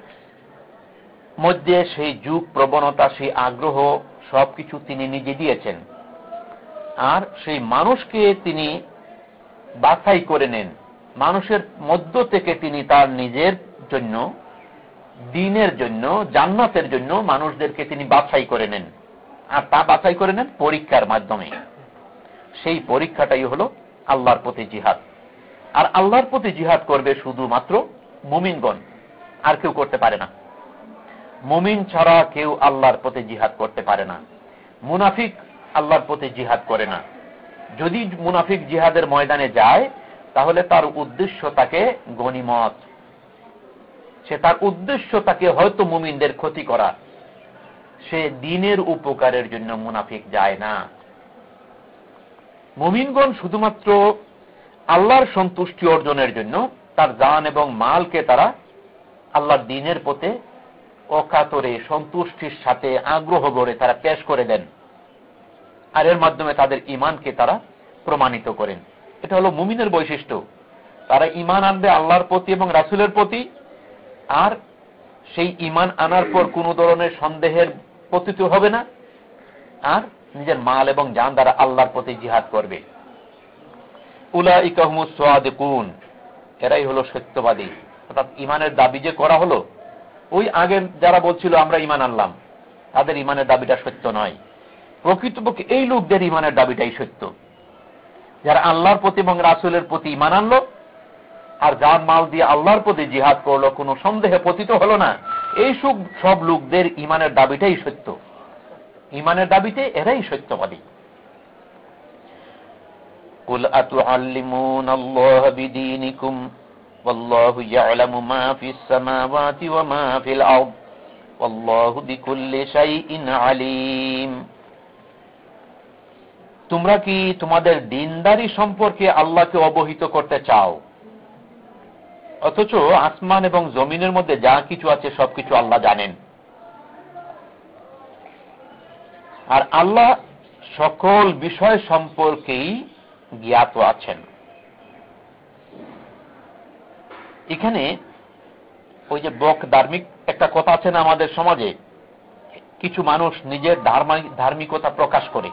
মধ্যে সেই যুগ, প্রবণতা, সেই আগ্রহ সবকিছু তিনি নিজে দিয়েছেন। আর সেই মানুষকে তিনি বাছাই করে নেন। মানুষের মধ্য থেকে তিনি তার নিজের জন্য, দিনের জন্য, জান্নাতের জন্য মানুষদেরকে তিনি বাছাই করে নেন। আর তা বাছাই করে নেন পরীক্ষার মাধ্যমে। সেই পরীক্ষাটাই হল আল্লাহর প্রতি জিহাদ। আর আল্লাহর প্রতি জিহাদ করবে শুধুমাত্র মুমিনগণ, আর কেউ করতে পারে না। মুমিন ছাড়া কেউ আল্লাহর পথে জিহাদ করতে পারে না। মুনাফিক আল্লাহর প্রতি জিহাদ করে না। যদি মুনাফিক জিহাদের ময়দানে যায়, তাহলে তার উদ্দেশ্য তাকে গণিমত। সে তার উদ্দেশ্য তাকে হয়তো মুমিনদের ক্ষতি করা। সে দিনের উপকারের জন্য মুনাফিক যায় না। মুমিনগণ শুধুমাত্র আল্লাহর সন্তুষ্টি অর্জনের জন্য তার জান এবং মালকে তারা আল্লাহর দিনের পথে অকাতরে সন্তুষ্টির সাথে আগ্রহ গড়ে তারা পেশ করে দেন। আর এর মাধ্যমে তাদের ইমানকে তারা প্রমাণিত করেন। এটা হলো মুমিনের বৈশিষ্ট্য। তারা ইমান আনবে আল্লাহর প্রতি এবং রাসুলের প্রতি, আর সেই ইমান আনার পর কোন ধরনের সন্দেহের পতিত হবে না। আর নিজের মাল এবং যান দ্বারা আল্লাহর প্রতি জিহাদ করবে। উলা ইকাহমুদ সোয়াদেকুন এরাই হলো সত্যবাদী। অর্থাৎ ইমানের দাবি যে করা হলো, ওই আগে যারা বলছিল, আমরা ইমান আনলাম। তাদের ইমানের দাবিটা সত্য নয়। প্রকৃতপক্ষে এই লোকদের ইমানের দাবিটাই সত্য। যারা আল্লাহর প্রতি এবং রাসুলের প্রতি ইমান আনলো, আর যার মাল দিয়ে আল্লাহর প্রতি জিহাদ করল, কোনো সন্দেহে পতিত হলো না। এই সব লোকদের ইমানের দাবিটাই সত্য ইমানের দাবিতে এরাই সত্যবাদী قل أتعلمون الله بدينكم والله يعلم ما في السماوات وما في الأرض والله بكل شيء عليم তোমরা কি তোমাদের দিনদারি সম্পর্কে আল্লাহকে অবহিত করতে চাও অথচ আসমান এবং জমিনের মধ্যে যা কিছু আছে, সবকিছু আল্লাহ জানেন। আর আল্লাহ সকল বিষয় সম্পর্কেই জ্ঞাত আছেন। এখানে ওই যে বক ধার্মিক একটা কথা আছে না আমাদের সমাজে? কিছু মানুষ নিজের ধার্মিকতা প্রকাশ করে।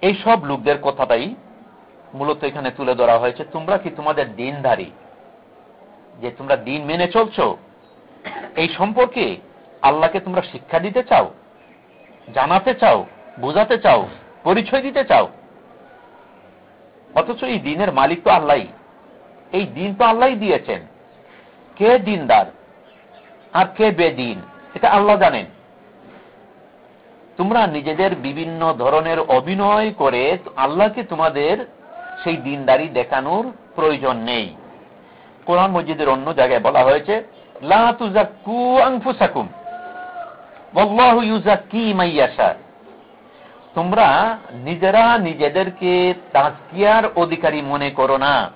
এই সব লোকদের কথাটাই মূলত এখানে তুলে ধরা হয়েছে, তোমরা কি তোমাদের দিনধারী? যে তোমরা দিন মেনে চলছ, এই সম্পর্কে আল্লাহকে তোমরা শিক্ষা দিতে চাও, জানাতে চাও, বোঝাতে চাও, পরিচয় দিতে চাও। অথচ এই দিনের মালিক তো আল্লাহ এই দিন তো আল্লাহ দিয়েছেন। কে দিনদার? আর কে বেদিন? এটা আল্লাহ জানেন। তোমরা নিজেদের বিভিন্ন ধরনের অভিনয় করে আল্লাহকে তোমাদের সেই দিনদারি দেখানোর প্রয়োজন নেই। কোরআন মসজিদের অন্য জায়গায় বলা হয়েছে তোমরা নিজেরা নিজেদেরকে তাজকিয়ার অধিকারী মনে করো না।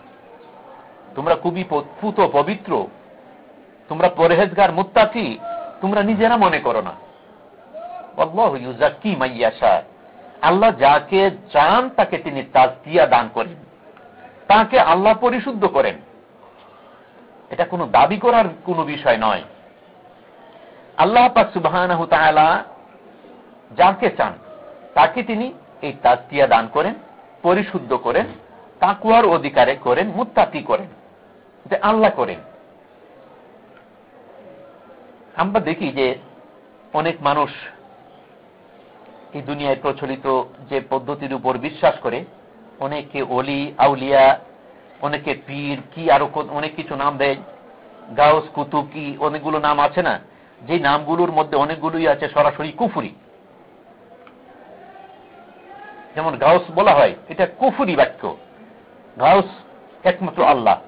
তোমরা খুবই পুত পবিত্র। তোমরা পরেহেজগার, মুত্তাকি। তোমরা নিজেরা মনে করো না। কি মাইয়াশা আল্লাহ যাকে চান, তাকে তিনি তাজকিয়া দান করেন। তাকে আল্লাহ পরিশুদ্ধ করেন। এটা কোনো দাবি করার কোনো বিষয় নয়। আল্লাহ সুবাহ যাকে চান, তাকে তিনি এই তাজকিয়া দান করেন, পরিশুদ্ধ করেন তাকুয়ার অধিকারে করেন, মুত্তাকি করেন। যে আল্লাহ করেন। আমরা দেখি যে অনেক মানুষ এই দুনিয়ায় প্রচলিত যে পদ্ধতির উপর বিশ্বাস করে, অনেকে অলি আউলিয়া, অনেকে পীর, কি আরও অনেক কিছু নাম দেয়, গাউস, কুতুব, কি, অনেকগুলো নাম আছে না? যে নামগুলোর মধ্যে অনেকগুলোই আছে সরাসরি কুফুরি। যেমন গাউস বলা হয়, এটা কুফুরি বাক্য। গাউস একমাত্র আল্লাহ।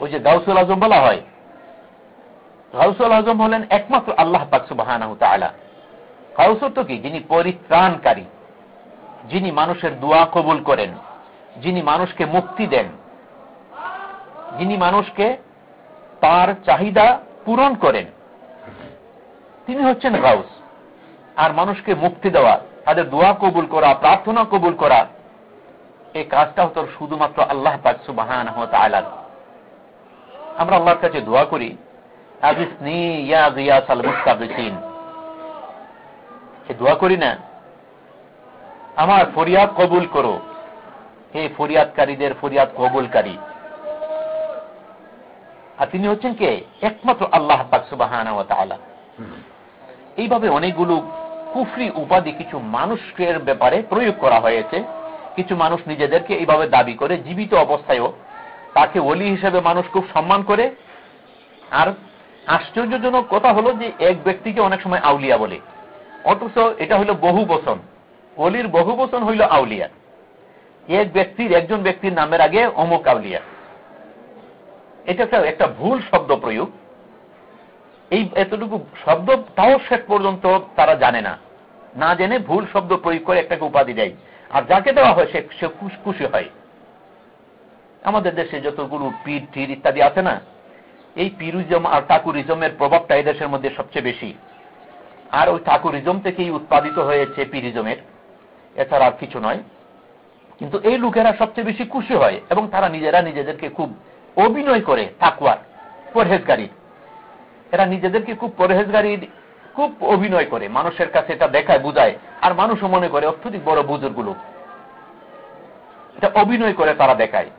ওই যে গাউসুল আজম বলা হয় গাউসুল আজম হলেন একমাত্র আল্লাহ পাক সুবাহ গাউসুর তো কি? যিনি পরিত্রাণকারী, যিনি মানুষের দোয়া কবুল করেন, যিনি মানুষকে মুক্তি দেন, যিনি মানুষকে তার চাহিদা পূরণ করেন, তিনি হচ্ছেন গাউস। আর মানুষকে মুক্তি দেওয়া, তাদের দোয়া কবুল করা, প্রার্থনা কবুল করা এই কাজটা হতো শুধুমাত্র আল্লাহ পাক সুবাহ আমরা আল্লাহর কাছে দোয়া করি দোয়া করি না, আমার ফরিয়াদ কবুল করো। হে ফরিয়াদকারীদের ফরিয়াদ কবুলকারী। আর তিনি হচ্ছেন কে? একমাত্র আল্লাহ এইভাবে অনেকগুলো কুফরি উপাধি কিছু মানুষের ব্যাপারে প্রয়োগ করা হয়েছে। কিছু মানুষ নিজেদেরকে এইভাবে দাবি করে, জীবিত অবস্থায়ও তাকে অলি হিসেবে মানুষ খুব সম্মান করে। আর আশ্চর্যজনক কথা হলো যে এক ব্যক্তিকে অনেক সময় আউলিয়া বলে। অথচ এটা হলো বহু বসন অলির বহু বসন হইল আউলিয়া। এক ব্যক্তির একজন ব্যক্তির নামের আগে অমুক আউলিয়া। এটা একটা ভুল শব্দ প্রয়োগ। এই এতটুকু শব্দ তাও শেষ পর্যন্ত তারা জানে না। না জেনে ভুল শব্দ প্রয়োগ করে একটাকে উপাধি দেয়। আর যাকে দেওয়া হয় সে খুশি হয়। আমাদের দেশে যতগুলো পীর টির ইত্যাদি আছে না এই পিরুজম আর ঠাকুরিজমের প্রভাবটা এই দেশের মধ্যে সবচেয়ে বেশি। আর ওই ঠাকুরিজম থেকেই উৎপাদিত হয়েছে পিরিজমের। এছাড়া আর কিছু নয়। কিন্তু এই লোকেরা সবচেয়ে বেশি খুশি হয় এবং তারা নিজেরা নিজেদেরকে খুব অভিনয় করে তাকুয়ার পরহেজগারির। এরা নিজেদেরকে খুব পরহেজগারির খুব অভিনয় করে। মানুষের কাছে এটা দেখায়, বুঝায়। আর মানুষও মনে করে, অত্যধিক বড় বুজুরগুলো এটা অভিনয় করে তারা দেখায়।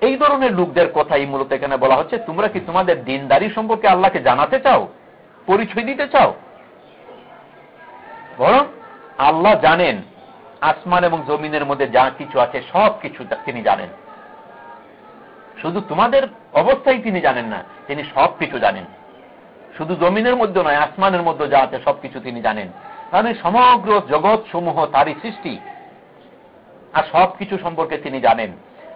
এই ধরনের লোকদের কথাই মূলত এখানে বলা হচ্ছে। তোমরা কি তোমাদের দিনদারি সম্পর্কে আল্লাহকে জানাতে চাও? পরিচয় দিতে চাও? বরং আল্লাহ জানেন, আসমান এবং জমিনের মধ্যে যা কিছু আছে, সব কিছু তিনি জানেন। শুধু তোমাদের অবস্থাই তিনি জানেন না, তিনি সব কিছু জানেন। শুধু জমিনের মধ্যে নয়, আসমানের মধ্যে যা আছে সবকিছু তিনি জানেন। তাহলে সমগ্র জগৎ সমূহ তারই সৃষ্টি। আর সবকিছু সম্পর্কে তিনি জানেন।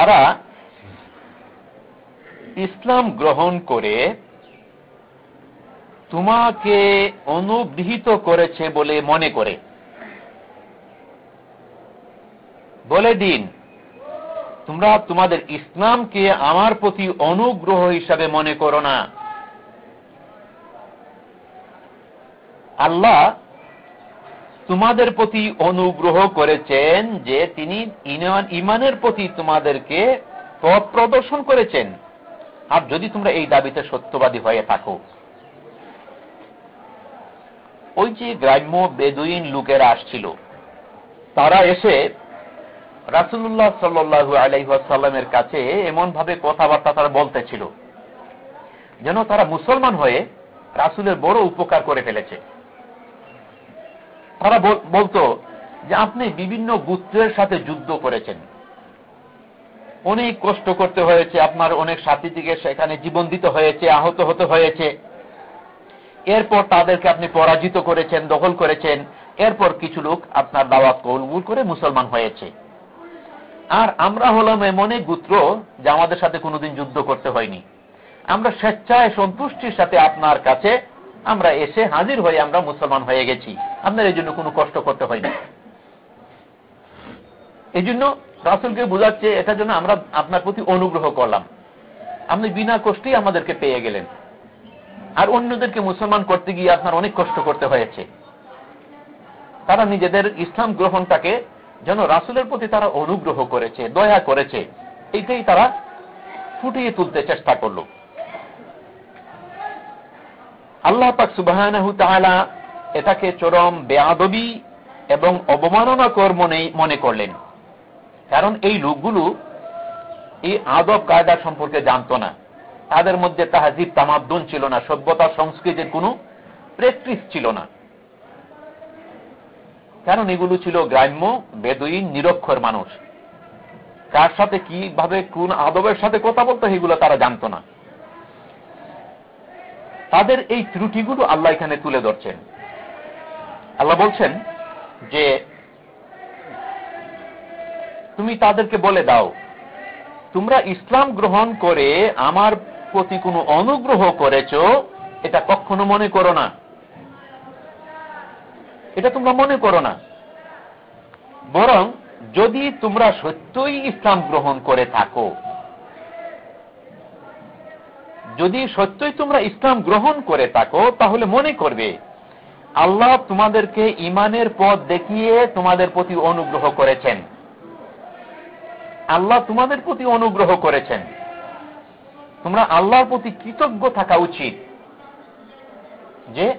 তারা ইসলাম গ্রহণ করে তোমাকে অনুগৃহীত করেছে বলে মনে করে। বলে দিন, তোমরা তোমাদের ইসলামকে আমার প্রতি অনুগ্রহ হিসাবে মনে করো না। আল্লাহ তোমাদের প্রতি অনুগ্রহ করেছেন যে তিনি ইমানের প্রতি তোমাদেরকে পথ প্রদর্শন করেছেন। আর যদি তোমরা এই দাবিতে সত্যবাদী হয়ে থাকো। ওই যে গ্রাম্য বেদুইন লোকেরা আসছিল, তারা এসে রাসুল্লাহ সাল্লু আলাইসাল্লামের কাছে এমন ভাবে কথাবার্তা তারা বলতেছিল, যেন তারা মুসলমান হয়ে রাসুলের বড় উপকার করে ফেলেছে। তারা বলতো যে আপনি বিভিন্ন গুত্রের সাথে যুদ্ধ করেছেন। অনেক কষ্ট করতে হয়েছে, আপনার অনেক সাথী থেকে সেখানে জীবন দিতে হয়েছে, আহত হতে হয়েছে। এরপর তাদেরকে আপনি পরাজিত করেছেন, দখল করেছেন। এরপর কিছু লোক আপনার দাওয়াত কবুল করে মুসলমান হয়েছে। আর আমরা হলাম এমন গুত্র যে আমাদের সাথে কোনোদিন যুদ্ধ করতে হয়নি। আমরা স্বেচ্ছায় সন্তুষ্টির সাথে আপনার কাছে আমরা এসে হাজির হয়ে আমরা মুসলমান হয়ে গেছি। আপনার এই জন্য কোনো কষ্ট করতে হয়নি এই জন্য রাসুলকে বোঝাচ্ছে, এটার জন্য আমরা আপনার প্রতি অনুগ্রহ করলাম। আপনি বিনা কষ্টেই আমাদেরকে পেয়ে গেলেন। আর অন্যদেরকে মুসলমান করতে গিয়ে আপনার অনেক কষ্ট করতে হয়েছে। তারা নিজেদের ইসলাম গ্রহণটাকে যেন রাসুলের প্রতি তারা অনুগ্রহ করেছে, দয়া করেছে এইটাই তারা ফুটিয়ে তুলতে চেষ্টা করল। আল্লাহ পাক সুবাহ এটাকে চরম বেআবি এবং অবমাননা কর মনে করলেন। কারণ এই লোকগুলো এই আদব কায়দা সম্পর্কে জানত না। তাদের মধ্যে তাহাজিব তামাদ্দুন ছিল না, সভ্যতা সংস্কৃতির কোন প্র্যাকটিস ছিল না। কারণ এগুলো ছিল গ্রাম্য, বেদুইন, নিরক্ষর মানুষ। কার সাথে কীভাবে কোন আদবের সাথে কথা বলতো এগুলো তারা জানত না। তাদের এই ত্রুটিগুলো আল্লাহ এখানে তুলে ধরছেন। আল্লাহ বলছেন যে, তুমি তাদেরকে বলে দাও, তোমরা ইসলাম গ্রহণ করে আমার প্রতি কোনো অনুগ্রহ করেছ, এটা কখনো মনে করো না। এটা তোমরা মনে করো না। বরং যদি তোমরা সত্যই ইসলাম গ্রহণ করে থাকো যদি সত্যই তোমরা ইসলাম গ্রহণ করে থাকো, তাহলে মনে করবে, আল্লাহ তোমাদেরকে ইমানের পথ দেখিয়ে তোমাদের প্রতি অনুগ্রহ করেছেন। আল্লাহ তোমাদের প্রতি অনুগ্রহ করেছেন। তোমরা আল্লাহর প্রতি কৃতজ্ঞ থাকা উচিত যে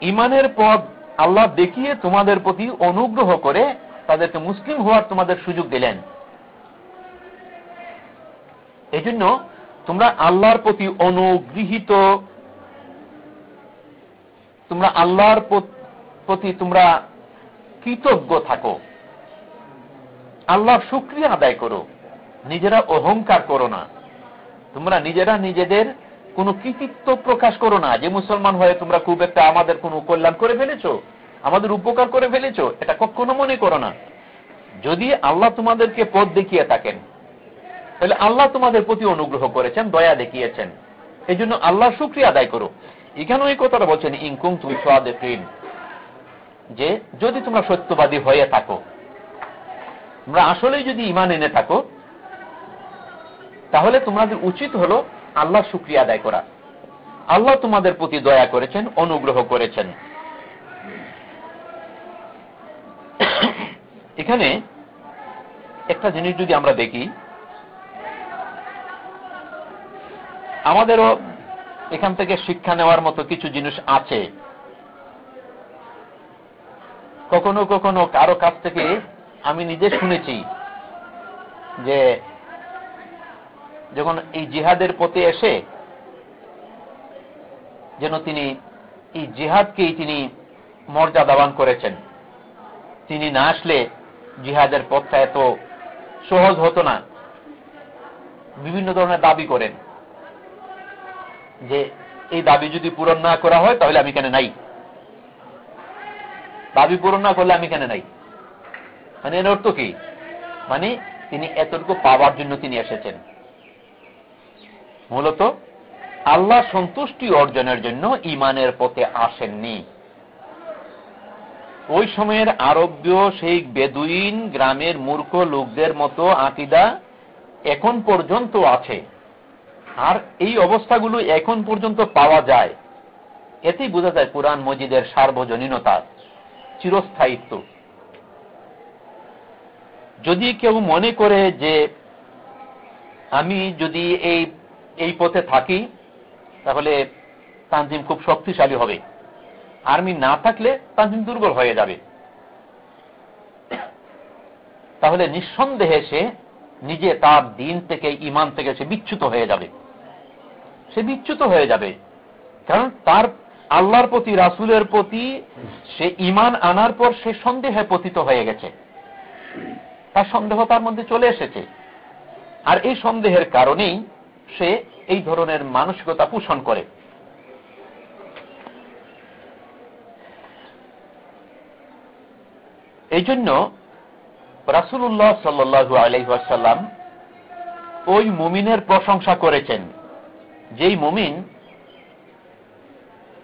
ইমানের পথ আল্লাহ দেখিয়ে তোমাদের প্রতি অনুগ্রহ করে তাদেরকে মুসলিম হওয়ার তোমাদের সুযোগ দিলেন। এই জন্য তোমরা আল্লাহর প্রতি অনুগৃহীত, তোমরা আল্লাহর প্রতি তোমরা কৃতজ্ঞ থাকো। আল্লাহর শুক্রিয়া আদায় করো। নিজেরা অহংকার করো না। তোমরা নিজেরা নিজেদের কোন কৃতিত্ব প্রকাশ করো না যে মুসলমান হয়ে তোমরা খুব একটা আমাদের কোন কল্যাণ করে ফেলেছ, আমাদের উপকার করে ফেলেছ, এটা কখনো মনে করো না। যদি আল্লাহ তোমাদেরকে পথ দেখিয়ে থাকেন তাহলে আল্লাহ তোমাদের প্রতি অনুগ্রহ করেছেন, দয়া দেখিয়েছেন। এই জন্য আল্লাহ শুক্রিয়া আদায় করো। এখানে ওই কথাটা বলছেন ইনকুম তুমি সোয়াদে প্রিন যে যদি তোমরা সত্যবাদী হয়ে থাকো, তোমরা আসলেই যদি ইমান এনে থাকো, তাহলে তোমাদের উচিত হলো আল্লাহ শুক্রিয়া আদায় করা। আল্লাহ তোমাদের প্রতি দয়া করেছেন, অনুগ্রহ করেছেন। এখানে একটা জিনিস যদি আমরা দেখি আমাদেরও এখান থেকে শিক্ষা নেওয়ার মতো কিছু জিনিস আছে। কখনো কখনো কারও কাছ থেকে আমি নিজে শুনেছি যে যখন এই জিহাদের পথে এসে যেন তিনি এই জিহাদকেই তিনি মর্যাদাবান করেছেন। তিনি না আসলে জিহাদের পথটা এত সহজ হতো না। বিভিন্ন ধরনের দাবি করেন। যে এই দাবি যদি পূরণ না করা হয়, তাহলে আমি কেন নাই। দাবি পূরণ না করলে আমি কেন নাই। মানে এর অর্থ কি? মানে তিনি এতটুকু পাওয়ার জন্য তিনি এসেছেন। মূলত আল্লাহ সন্তুষ্টি অর্জনের জন্য ইমানের পথে আসেননি। ওই সময়ের আরব্য সেই বেদুইন গ্রামের মূর্খ লোকদের মতো আকিদা এখন পর্যন্ত আছে। আর এই অবস্থাগুলো এখন পর্যন্ত পাওয়া যায়। এতেই বোঝা যায় কোরআন মজিদের সার্বজনীনতা, চিরস্থায়িত্ব। যদি কেউ মনে করে যে আমি যদি এই এই পথে থাকি, তাহলে তানজিম খুব শক্তিশালী হবে। আর্মি না থাকলে তানজিম দুর্বল হয়ে যাবে। তাহলে নিঃসন্দেহে সে নিজে তার দিন থেকে, ইমান থেকে সে বিচ্যুত হয়ে যাবে। সে বিচ্যুত হয়ে যাবে। কারণ তার আল্লাহর প্রতি, রাসুলের প্রতি সে ইমান আনার পর সে সন্দেহে পতিত হয়ে গেছে। তার সন্দেহ তার মধ্যে চলে এসেছে। আর এই সন্দেহের কারণেই সে এই ধরনের মানসিকতা পোষণ করে। এই জন্য রাসুল্লাহ সাল্লু আলহাসাল্লাম ওই মুমিনের প্রশংসা করেছেন। যেই মুমিন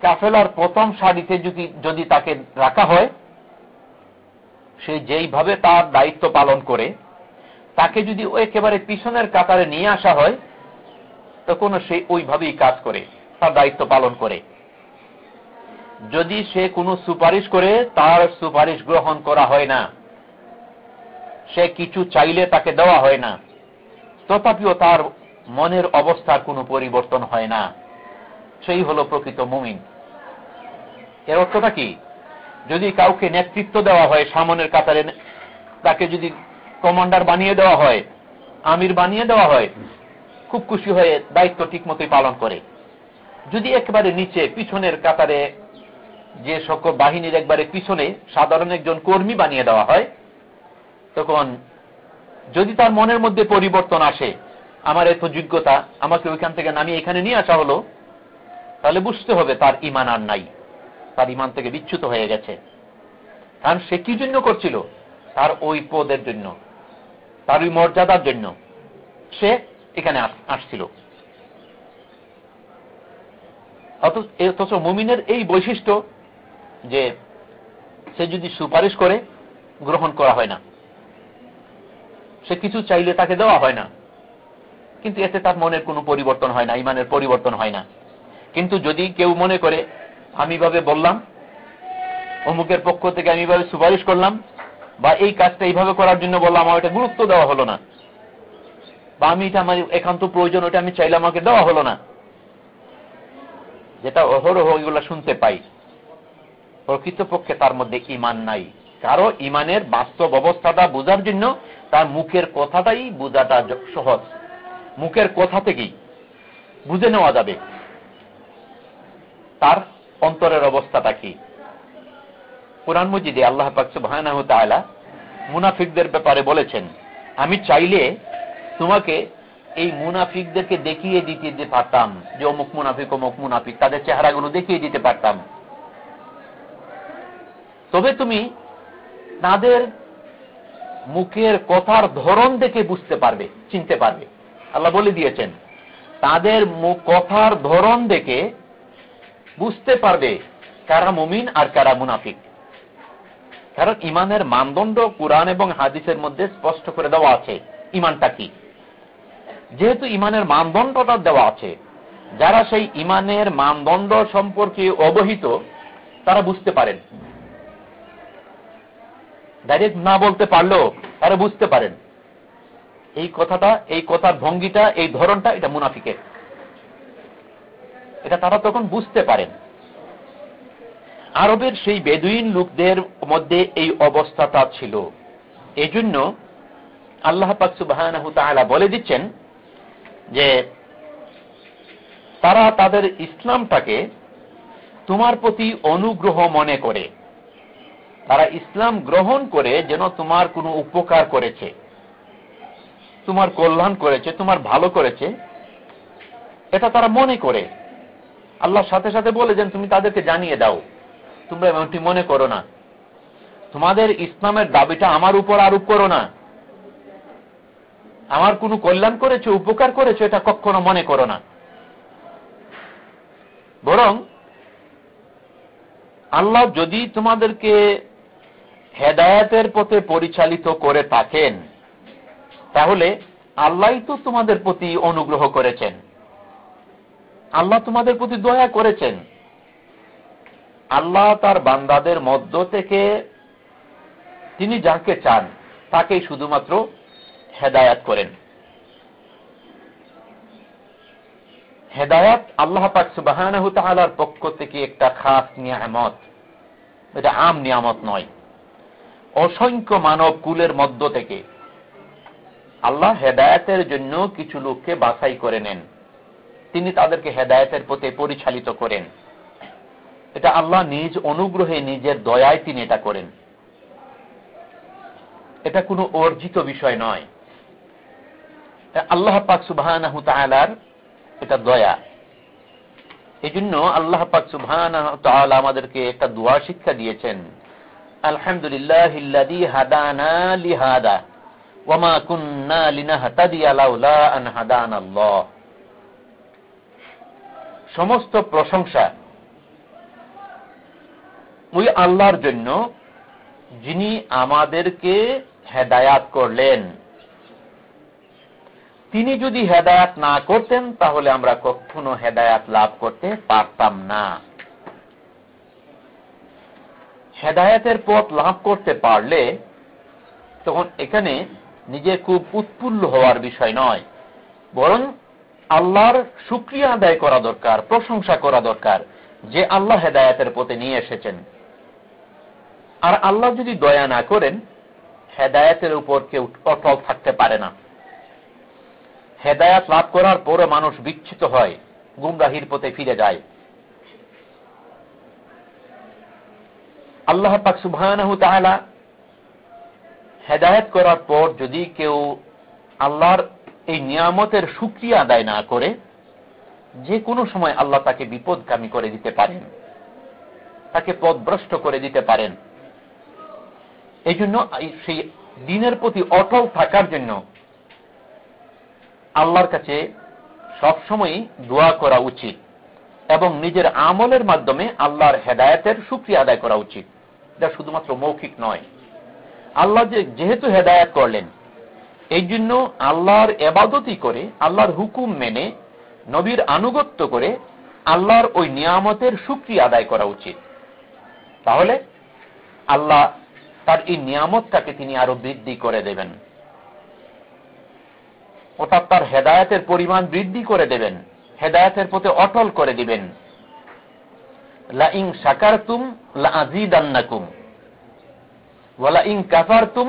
কাফেলার প্রথম সারিতে যদি যদি তাকে রাখা হয়, সে যেইভাবে তার দায়িত্ব পালন করে, তাকে যদি একেবারে পিছনের কাতারে নিয়ে আসা হয়, তখন সে ওইভাবেই কাজ করে, তার দায়িত্ব পালন করে। যদি সে কোনো সুপারিশ করে, তার সুপারিশ গ্রহণ করা হয় না। সে কিছু চাইলে তাকে দেওয়া হয় না। তথাপিও তার মনের অবস্থার কোনো পরিবর্তন হয় না। সেই হল প্রকৃত মুমিন। এর অর্থটা কি? যদি কাউকে নেতৃত্ব দেওয়া হয় সামনের কাতারে, তাকে যদি কমান্ডার বানিয়ে দেওয়া হয়, আমির বানিয়ে দেওয়া হয়, খুব খুশি হয়ে দায়িত্ব ঠিক মতোই পালন করে। যদি একবারে নিচে, পিছনের কাতারে যে সকল বাহিনীর একবারে পিছনে সাধারণ একজন কর্মী বানিয়ে দেওয়া হয়, তখন যদি তার মনের মধ্যে পরিবর্তন আসে আমার এত যোগ্যতা, আমাকে ওইখান থেকে নামিয়ে এখানে নিয়ে আসা হলো, তাহলে বুঝতে হবে তার ইমান আর নাই। তার ইমান থেকে বিচ্যুত হয়ে গেছে। কারণ সে কি জন্য করছিল? তার ওই পদের জন্য, তার ওই মর্যাদার জন্য সে এখানে আসছিল। অথচ মুমিনের এই বৈশিষ্ট্য যে সে যদি সুপারিশ করে, গ্রহণ করা হয় না। সে কিছু চাইলে তাকে দেওয়া হয় না। কিন্তু এতে তার মনের কোনো পরিবর্তন হয় না, ইমানের পরিবর্তন হয় না। কিন্তু যদি কেউ মনে করে, আমি ভাবে বললাম, অমুকের পক্ষ থেকে আমি ভাবে সুপারিশ করলাম, বা এই কাজটা এইভাবে করার জন্য বললাম, আমার এটা গুরুত্ব দেওয়া হলো না, বা আমি এটা আমার একান্ত প্রয়োজন, ওটা আমি চাইলে আমাকে দেওয়া হলো না, যেটা অহরহ ওইগুলো শুনতে পাই, প্রকৃতপক্ষে তার মধ্যে ইমান নাই। কারও ইমানের বাস্তব অবস্থাটা বোঝার জন্য তার মুখের কথাটাই বোঝাটা সহজ। মুখের কথা থেকেই। বুঝে নেওয়া যাবে। তার অন্তরের অবস্থাটা কি? কোরআন মজিদে আল্লাহ পাকসুবাহ মুনাফিকদের ব্যাপারে বলেছেন, আমি চাইলে তোমাকে এই মুনাফিকদেরকে দেখিয়ে দিতে পারতাম, যে অমুক মুনাফিক অমুক মুনাফিক, তাদের চেহারাগুলো দেখিয়ে দিতে পারতাম। তবে তুমি তাদের মুখের কথার ধরন দেখে বুঝতে পারবে, চিনতে পারবে। আল্লাহ বলে দিয়েছেন, তাদের কথার ধরন দেখে বুঝতে পারবে কারা মুমিন আর কারা মুনাফিক। কারণ ইমানের মানদণ্ড কোরআন এবং হাদিসের মধ্যে স্পষ্ট করে দেওয়া আছে, ইমানটা কি? যেহেতু ইমানের মানদণ্ডটা দেওয়া আছে, যারা সেই ইমানের মানদণ্ড সম্পর্কে অবহিত, তারা বুঝতে পারেন। ডাইরেক্ট না বলতে পারলেও তারা বুঝতে পারেন। এই কথাটা, এই কথার ভঙ্গিটা, এই ধরনটা, এটা মুনাফিকের। এটা তারা তখন বুঝতে পারেন। আরবের সেই বেদুইন লোকদের মধ্যে এই অবস্থাটা ছিল। এই জন্য আল্লাহ পাকসুবাহ বলে দিচ্ছেন যে, তারা তাদের ইসলামটাকে তোমার প্রতি অনুগ্রহ মনে করে। তারা ইসলাম গ্রহণ করে যেন তোমার কোনো উপকার করেছে। তোমার কল্যাণ করেছে, তোমার ভালো করেছে, এটা তারা মনে করে। আল্লাহর সাথে সাথে বলে যেন তুমি তাদেরকে জানিয়ে দাও। তোমরা এমনটি মনে করো না। তোমাদের ইসলামের দাবিটা আমার উপর আরোপ করো না। আমার কোনো কল্যাণ করেছে, উপকার করেছে, এটা কখনো মনে করো না। বরং আল্লাহ যদি তোমাদেরকে হেদায়তের পথে পরিচালিত করে থাকেন তাহলে আল্লাহ তো তোমাদের প্রতি অনুগ্রহ করেছেন। আল্লাহ তোমাদের প্রতি দয়া করেছেন। আল্লাহ তার বান্দাদের মধ্য থেকে তিনি যাকে চান, তাকেই শুধুমাত্র হেদায়াত করেন। হেদায়াত আল্লাহ পাক সুবাহ পক্ষ থেকে একটা খাস নিয়ামত। এটা আম নিয়ামত নয়। অসংখ্য মানব কুলের মধ্য থেকে আল্লাহ হেদায়তের জন্য কিছু লোককে বাছাই করে নেন। তিনি তাদেরকে হেদায়তের পথে পরিচালিত করেন। এটা আল্লাহ নিজ অনুগ্রহে, নিজের দয়ায় তিনি এটা করেন। এটা কোনো অর্জিত বিষয় নয়। আল্লাহ পাক সুবাহ এটা দয়া। এই জন্য আল্লাহ পাক সুবাহ আমাদেরকে একটা দোয়া শিক্ষা দিয়েছেন। আলহামদুলিল্লাহ হাদানা লিহাদা। সমস্ত প্রশংসা ওই আল্লাহর জন্য যিনি আমাদেরকে হেদায়াত করলেন। তিনি যদি হেদায়াত না করতেন, তাহলে আমরা কখনো হেদায়াত লাভ করতে পারতাম না। হেদায়াতের পথ লাভ করতে পারলে তখন এখানে নিজে খুব উৎফুল্ল হওয়ার বিষয় নয়। বরং আল্লাহর সুক্রিয়া আদায় করা দরকার, প্রশংসা করা দরকার, যে আল্লাহ হেদায়াতের পথে নিয়ে এসেছেন। আর আল্লাহ যদি দয়া না করেন, হেদায়াতের উপর কেউ অটল থাকতে পারে না। হেদায়াত লাভ করার পরে মানুষ বিচ্ছিত হয়, গুমরাহির পথে ফিরে যায়। আল্লাহ পাক সুবাহ হেদায়ত করার পর যদি কেউ আল্লাহর এই নিয়ামতের সুক্রিয়া আদায় না করে, যে কোনো সময় আল্লাহ তাকে বিপদগামী করে দিতে পারেন, তাকে পদভ্রষ্ট করে দিতে পারেন। এই জন্য সেই দিনের প্রতি অটল থাকার জন্য আল্লাহর কাছে সবসময় দোয়া করা উচিত এবং নিজের আমলের মাধ্যমে আল্লাহর হেদায়তের সুক্রিয়া আদায় করা উচিত। এটা শুধুমাত্র মৌখিক নয়। আল্লাহ যেহেতু হেদায়াত করলেন এই জন্য আল্লাহর এবাদতি করে, আল্লাহর হুকুম মেনে, নবীর আনুগত্য করে আল্লাহর ওই নিয়ামতের সুক্রিয়া আদায় করা উচিত। তাহলে আল্লাহ তার এই নিয়ামতটাকে তিনি আরও বৃদ্ধি করে দেবেন। অর্থাৎ তার হেদায়তের পরিমাণ বৃদ্ধি করে দেবেন, হেদায়তের পথে অটল করে দিবেন। লা ইং সাকারতুম লা আজিদান্নাকুম ওয়ালা ইং কাফারতুম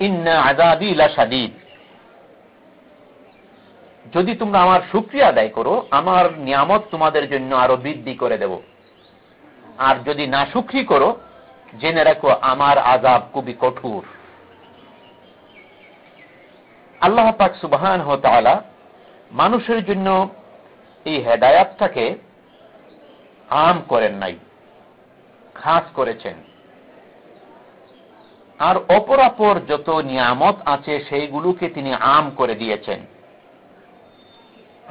ইন্না আজাবি ইলা যদি তোমরা আমার সুক্রিয়া আদায় করো, আমার নিয়ামত তোমাদের জন্য আরও বৃদ্ধি করে দেব। আর যদি না সুক্রি করো, জেনে রাখো আমার আজাব খুবই কঠোর। আল্লাহ পাক সুবাহান হতালা মানুষের জন্য এই হেদায়াতটাকে আম করেন নাই, খাস করেছেন। আর অপরাপর যত নিয়ামত আছে সেইগুলোকে তিনি আম করে দিয়েছেন।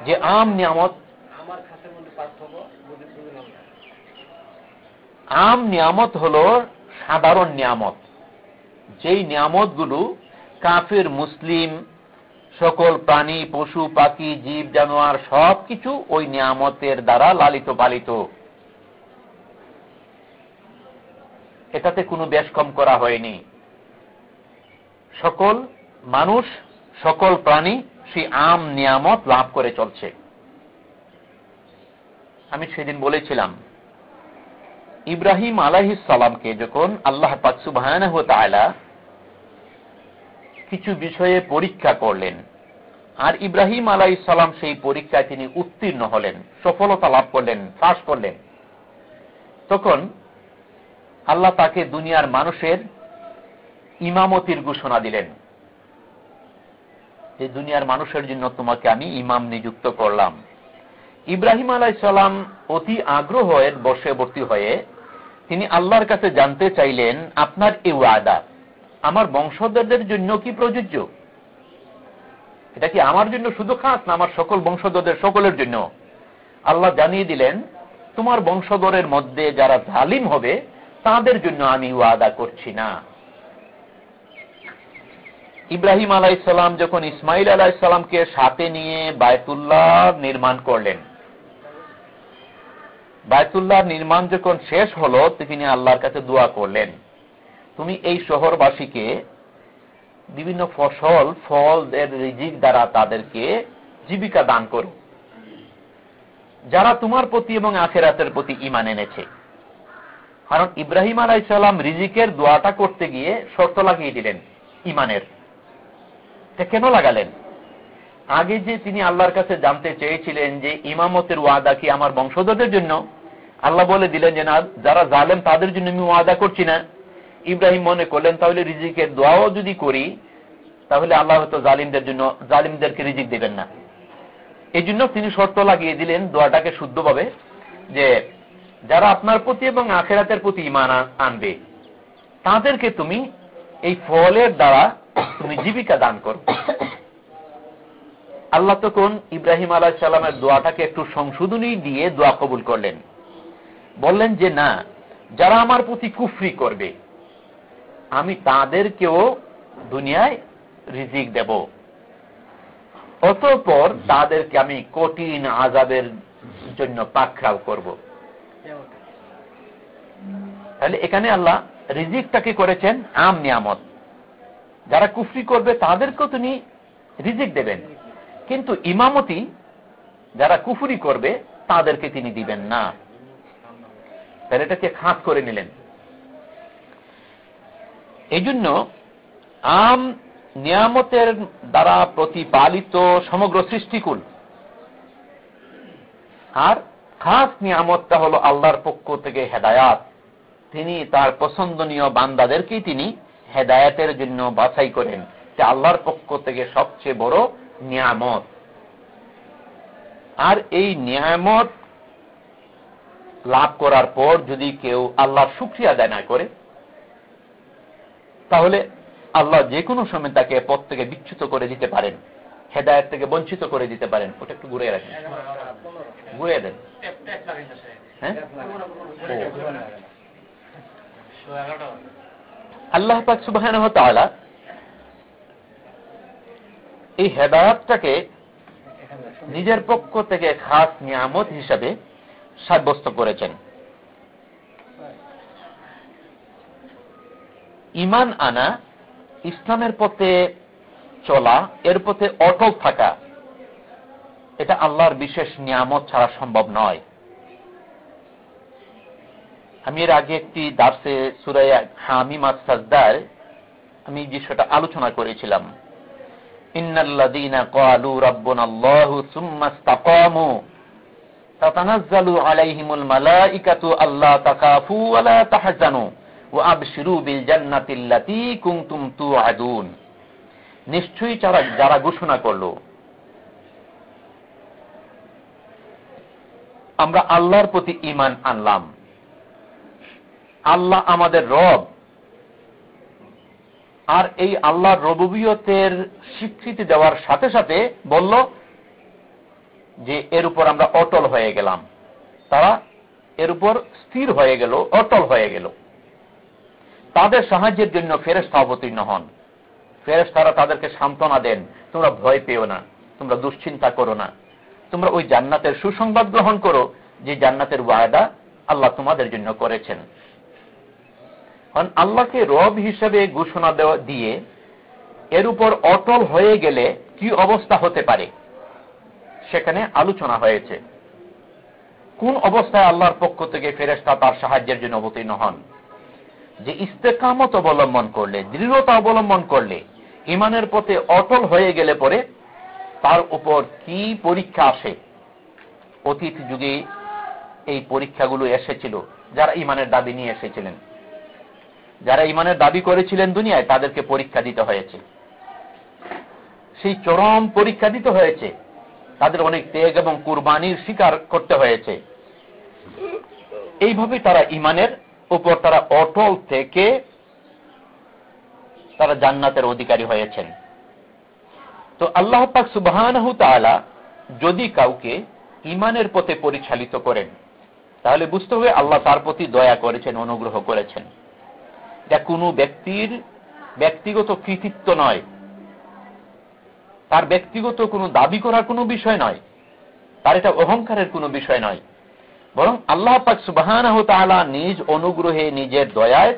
যে আম নিয়ামত আম নিয়ামত হল সাধারণ নিয়ামত। যেই নিয়ামতগুলো কাফের মুসলিম সকল প্রাণী পশু পাখি জীব জানোয়ার সবকিছু ওই নিয়ামতের দ্বারা লালিত পালিত। এটাতে কোনো বেশ কম করা হয়নি। সকল মানুষ, সকল প্রাণী সেই আম নিয়ামত লাভ করে চলছে। আমি সেদিন বলেছিলাম, ইব্রাহিম সালামকে যখন আল্লাহ পাকসুবাহ কিছু বিষয়ে পরীক্ষা করলেন, আর ইব্রাহিম আলাই সালাম সেই পরীক্ষায় তিনি উত্তীর্ণ হলেন, সফলতা লাভ করলেন, ফাঁস করলেন, তখন আল্লাহ তাকে দুনিয়ার মানুষের ইমামতির ঘোষণা দিলেন। যে দুনিয়ার মানুষের জন্য তোমাকে আমি ইমাম নিযুক্ত করলাম। ইব্রাহিম আলাইসাল্লাম অতি আগ্রহের বর্তী হয়ে তিনি আল্লাহর কাছে জানতে চাইলেন, আপনার এই ওয়াদা আমার বংশধরদের জন্য কি প্রযোজ্য? এটা কি আমার জন্য শুধু খাস না আমার সকল বংশধরদের সকলের জন্য? আল্লাহ জানিয়ে দিলেন, তোমার বংশধরের মধ্যে যারা জালিম হবে, তাদের জন্য আমি ওয়াদা করছি না। ইব্রাহিম আলাইসাল্লাম যখন ইসমাইল আলাইসাল্লামকে সাথে নিয়ে বায়তুল্লাহ নির্মাণ করলেন। বায়তুল্লাহ নির্মাণ যখন শেষ হলো, তিনি আল্লাহর কাছে দোয়া করলেন, তুমি এই শহরবাসীকে বিভিন্ন ফসল, ফল, এর রিজিক দ্বারা তাদেরকে জীবিকা দান করো, যারা তোমার প্রতি এবং আখেরাতের প্রতি ইমান এনেছে। কারণ ইব্রাহিম আলাইসাল্লাম রিজিকের দোয়াটা করতে গিয়ে শর্ত লাগিয়ে দিলেন ইমানের কেন লাগালেন? আগে যে তিনি আল্লাহর কাছে জানতে চেয়েছিলেন যে ইমামতের ওয়াদা কি আমার বংশধরদের জন্য, আল্লাহ বলে দিলেন যে না, যারা জালেম তাদের জন্য আমি ওয়াদা করছি না। ইব্রাহিম মনে করলেন, তাহলে রিজিকের দোয়াও যদি করি, তাহলে আল্লাহ হয়তো জালিমদের জন্য, জালিমদেরকে রিজিক দেবেন না। এই জন্য তিনি শর্ত লাগিয়ে দিলেন দোয়াটাকে শুদ্ধভাবে, যে যারা আপনার প্রতি এবং আখেরাতের প্রতি ইমান আনবে, তাদেরকে তুমি এই ফলের দ্বারা তুমি জীবিকা দান করো। আল্লাহ তখন ইব্রাহিম আলাহ সাল্লামের দোয়াটাকে একটু সংশোধনী দিয়ে দোয়া কবুল করলেন। বললেন যে, না, যারা আমার প্রতি কুফরি করবে, আমি তাদেরকেও দুনিয়ায় রিজিক দেব। অতঃপর তাদেরকে আমি কঠিন আজাবের জন্য পাকড়াও করব। তাহলে এখানে আল্লাহ রিজিকটাকে করেছেন? আম নিয়ামত। যারা কুফরি করবে, তাদেরকেও তিনি রিজিক দেবেন। কিন্তু ইমামতি যারা কুফুরি করবে, তাদেরকে তিনি দিবেন না। তাহলে এটাকে খাঁত করে নিলেন। এই জন্য আম নিয়ামতের দ্বারা প্রতিপালিত সমগ্র সৃষ্টিকুল। আর খাস নিয়ামতটা হল আল্লাহর পক্ষ থেকে হেদায়াত। তিনি তার পছন্দনীয় বান্দাদেরকেই তিনি হেদায়াতের জন্য বাছাই করেন। যে আল্লাহর পক্ষ থেকে সবচেয়ে বড় নিয়ামত। আর এই নিয়ামত লাভ করার পর যদি কেউ আল্লাহর শুক্রিয়া আদায় না করে, তাহলে আল্লাহ যে কোনো সময় তাকে পথ থেকে বিচ্যুত করে দিতে পারেন, হেদায়ত থেকে বঞ্চিত করে দিতে পারেন। ওটা একটু ঘুরে রাখেন ঘুরে দেন। হ্যাঁ? আল্লাহ পাক সুবাহ এই হেদায়তটাকে নিজের পক্ষ থেকে খাস নিয়ামত হিসাবে সাব্যস্ত করেছেন। ইমান আনা, ইসলামের পথে চলা, এর পথে অটল থাকা, এটা আল্লাহর বিশেষ নিয়ামত ছাড়া সম্ভব নয়। আমি এর আগে একটি দার্সে সুরাই হামিমা সাজদার আমি বিষয়টা আলোচনা করেছিলাম। বিল নিশ্চয়ই যারা যারা ঘোষণা করল, আমরা আল্লাহর প্রতি ইমান আনলাম। আল্লাহ আমাদের রব। আর এই আল্লাহর রবুবিয়তের স্বীকৃতি দেওয়ার সাথে সাথে বলল যে, এর উপর আমরা অটল হয়ে গেলাম। তারা এর উপর স্থির হয়ে গেল, অটল হয়ে গেল। তাদের সাহায্যের জন্য ফেরেস্তা অবতীর্ণ হন। ফেরেস্তারা তাদেরকে সান্ত্বনা দেন, তোমরা ভয় পেও না, তোমরা দুশ্চিন্তা করো না। তোমরা ওই জান্নাতের সুসংবাদ গ্রহণ করো, যে জান্নাতের ওয়াদা আল্লাহ তোমাদের জন্য করেছেন। কারণ আল্লাহকে রব হিসেবে ঘোষণা দেওয়া দিয়ে এর উপর অটল হয়ে গেলে কি অবস্থা হতে পারে? সেখানে আলোচনা হয়েছে। কোন অবস্থায় আল্লাহর পক্ষ থেকে ফেরেস্তা তার সাহায্যের জন্য অবতীর্ণ হন? যে ইস্তেকামত অবলম্বন করলে, দৃঢ়তা অবলম্বন করলে ইমানের পথে অটল হয়ে গেলে পরে তার উপর কি পরীক্ষা আসে? অতীত যুগে এই পরীক্ষাগুলো এসেছিল, যারা ইমানের দাবি নিয়ে এসেছিলেন। যারা ইমানের দাবি করেছিলেন দুনিয়ায়, তাদেরকে পরীক্ষা দিতে হয়েছে। সেই চরম পরীক্ষা দিতে হয়েছে। তাদের অনেক ত্যাগ এবং কুরবানির স্বীকার করতে হয়েছে। এইভাবে তারা ইমানের উপর তারা অটল থেকে তারা জান্নাতের অধিকারী হয়েছেন। তো আল্লাহ পাক সুবাহ যদি কাউকে ইমানের পথে পরিচালিত করেন, তাহলে বুঝতে হবে আল্লাহ তার প্রতি দয়া করেছেন, অনুগ্রহ করেছেন। এটা কোনো ব্যক্তির ব্যক্তিগত কৃতিত্ব নয়। তার ব্যক্তিগত কোনো দাবি করার কোনো বিষয় নয়। তার এটা অহংকারের কোনো বিষয় নয়। বরং আল্লাহ পাক সুবাহ নিজ অনুগ্রহে, নিজের দয়ায়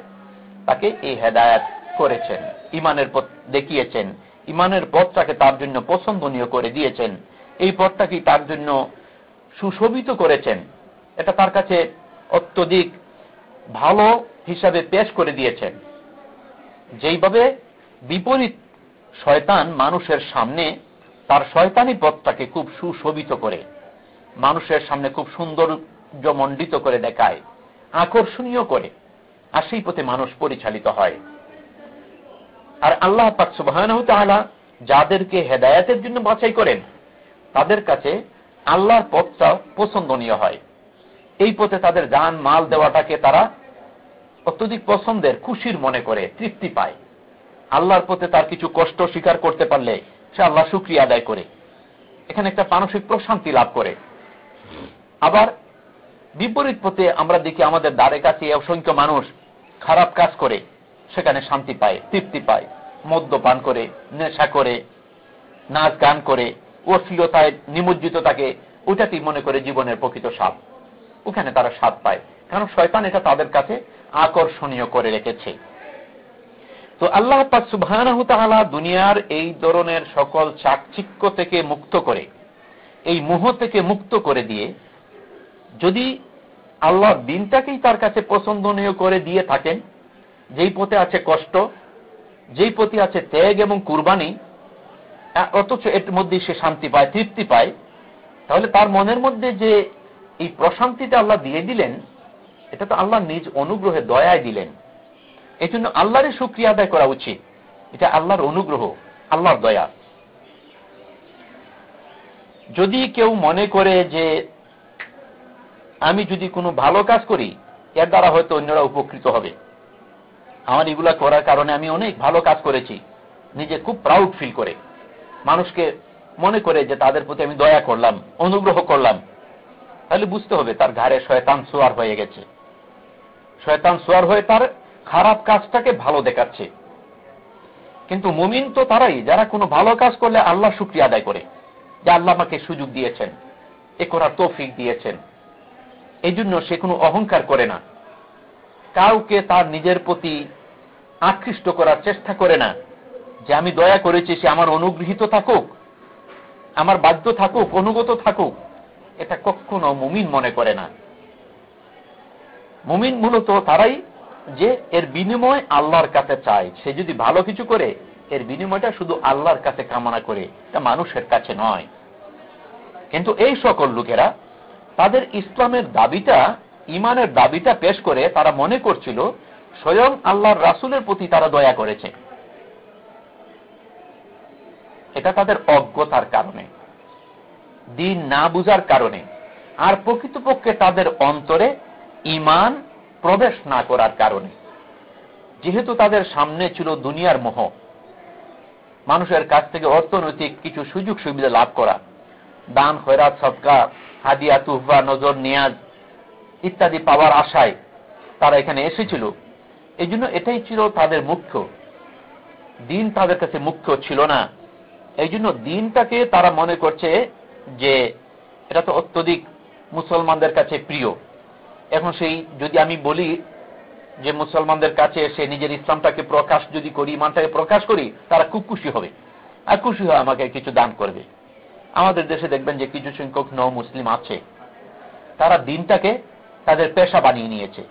তাকে এই হেদায়াত করেছেন ইমানের পথ দেখিয়েছেন ইমানের পথটাকে তার জন্য পছন্দনীয় করে দিয়েছেন, এই পথটাকে তার জন্য সুশোভিত করেছেন। এটা তার কাছে অত্যধিক ভালো হিসাবে পেশ করে দিয়েছেন। যেইভাবে বিপরীত শয়তান মানুষের সামনে, তার শয়তানি পথটাকে খুব সুশোভিত করে, মানুষের সামনে খুব সৌন্দর্যমণ্ডিত করে দেখায়, আকর্ষণীয় করে, আর সেই পথে মানুষ পরিচালিত হয়। আর আল্লাহ পাক সুবাহ যাদেরকে হেদায়াতের জন্য বাছাই করেন, তাদের কাছে আল্লাহর পথটা পছন্দনীয় হয়। এই পথে তাদের যান মাল দেওয়াটাকে তারা অত্যধিক পছন্দের খুশির মনে করে তৃপ্তি পায়। আল্লাহর পথে তার কিছু কষ্ট স্বীকার করতে পারলে সে আল্লাহ সুক্রিয়া আদায় করে। এখানে একটা মানসিক প্রশান্তি লাভ করে। আবার বিপরীত পথে আমরা দেখি আমাদের দ্বারে কাছে অসংখ্য মানুষ খারাপ কাজ করে, সেখানে শান্তি পায়, তৃপ্তি পায়, মদ্যপান করে, নেশা করে, নাচ গান করে, অশ্লীলতায় নিমজ্জিত থাকে ওটাতেই মনে করে জীবনের প্রকৃত স্বাদ। ওখানে তারা স্বাদ পায়। কারণ শয়তান এটা তাদের কাছে আকর্ষণীয় করে রেখেছে। তো আল্লাহ সুবাহ দুনিয়ার এই ধরনের সকল চাকচিক্য থেকে মুক্ত করে, এই মোহ থেকে মুক্ত করে দিয়ে, যদি আল্লাহ দিনটাকেই তার কাছে পছন্দনীয় করে দিয়ে থাকেন, যেই পথে আছে কষ্ট, যেই পথে আছে ত্যাগ এবং কুরবানি অথচ এর মধ্যে সে শান্তি পায়, তৃপ্তি পায়, তাহলে তার মনের মধ্যে যে এই প্রশান্তিটা আল্লাহ দিয়ে দিলেন এটা তো আল্লাহ নিজ অনুগ্রহে দয়ায় দিলেন। এই জন্য আল্লাহরই সুক্রিয়া আদায় করা উচিত। এটা আল্লাহর অনুগ্রহ, আল্লাহর দয়া। যদি কেউ মনে করে যে আমি যদি কোনো ভালো কাজ করি, এর দ্বারা হয়তো অন্যরা উপকৃত হবে। আমার এগুলা করার কারণে আমি অনেক ভালো কাজ করেছি। নিজে খুব প্রাউড ফিল করে। মানুষকে মনে করে যে তাদের প্রতি আমি দয়া করলাম, অনুগ্রহ করলাম। তাহলে বুঝতে হবে তার ঘাড়ে শয়তান সোয়ার হয়ে গেছে। শয়তান সোয়ার হয়ে তার খারাপ কাজটাকে ভালো দেখাচ্ছে। কিন্তু মুমিন তো তারাই, যারা কোনো ভালো কাজ করলে আল্লাহ শুক্রিয়া আদায় করে, যে আল্লাহ আমাকে সুযোগ দিয়েছেন, এ করার তৌফিক দিয়েছেন। এই জন্য সে কোনো অহংকার করে না। কাউকে তার নিজের প্রতি আকৃষ্ট করার চেষ্টা করে না, যে আমি দয়া করেছি সে আমার অনুগৃহীত থাকুক, আমার বাধ্য থাকুক, অনুগত থাকুক, এটা কখনো মুমিন মনে করে না। মুমিন মূলত তারাই যে এর বিনিময় আল্লাহর কাছে চায়। সে যদি ভালো কিছু করে, এর বিনিময়টা শুধু আল্লাহর কাছে কামনা করে। এটা মানুষের কাছে নয়। কিন্তু এই সকল লোকেরা তাদের ইসলামের দাবিটা, ইমানের দাবিটা পেশ করে তারা মনে করছিল, স্বয়ং আল্লাহর রাসুলের প্রতি তারা দয়া করেছে। এটা তাদের অজ্ঞতার কারণে, দিন না বুঝার কারণে, আর প্রকৃতপক্ষে তাদের অন্তরে ইমান প্রবেশ না করার কারণে। যেহেতু তাদের সামনে ছিল দুনিয়ার মোহ, মানুষের কাছ থেকে অর্থনৈতিক কিছু সুযোগ সুবিধা লাভ করা, দান, খয়রাত সৎকা হাদিয়া তুহবা নজর, নিয়াজ ইত্যাদি পাওয়ার আশায় তারা এখানে এসেছিল। এই জন্য এটাই ছিল তাদের মুখ্য। দিন তাদের কাছে মুখ্য ছিল না। এই জন্য দিনটাকে তারা মনে করছে যে, এটা তো অত্যধিক মুসলমানদের কাছে প্রিয়। এখন সেই, যদি আমি বলি যে মুসলমানদের কাছে এসে নিজের ইসলামটাকে প্রকাশ যদি করি, ইমানটাকে প্রকাশ করি, তারা খুব খুশি হবে। আর খুশি হয়ে আমাকে কিছু দান করবে। আমাদের দেশে দেখবেন যে কিছু সংখ্যক ন মুসলিম আছে। তারা দিনটাকে তাদের পেশা বানিয়ে নিয়েছে।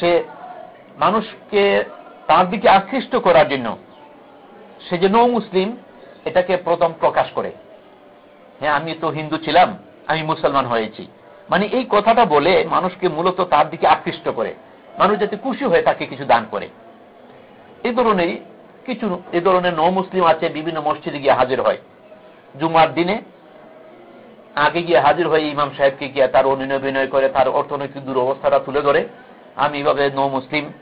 সে মানুষকে তার দিকে আকৃষ্ট করার জন্য সে যে নৌ মুসলিম এটাকে প্রথম প্রকাশ করে। হ্যাঁ আমি তো হিন্দু ছিলাম, আমি মুসলমান হয়েছি। মানে এই কথাটা বলে মানুষকে মূলত তার দিকে আকৃষ্ট করে। মানুষ যাতে খুশি হয়ে তাকে কিছু দান করে। এই ধরনের কিছু, এ ধরনের নৌ মুসলিম আছে, বিভিন্ন মসজিদে গিয়ে হাজির হয়। জুমার দিনে আগে গিয়ে হাজির হয়ে ইমাম সাহেবকে গিয়ে তার অনিনয় বিনয় করে, তার অর্থনৈতিক দুরবস্থাটা তুলে ধরে, আমি এভাবে নৌ মুসলিম,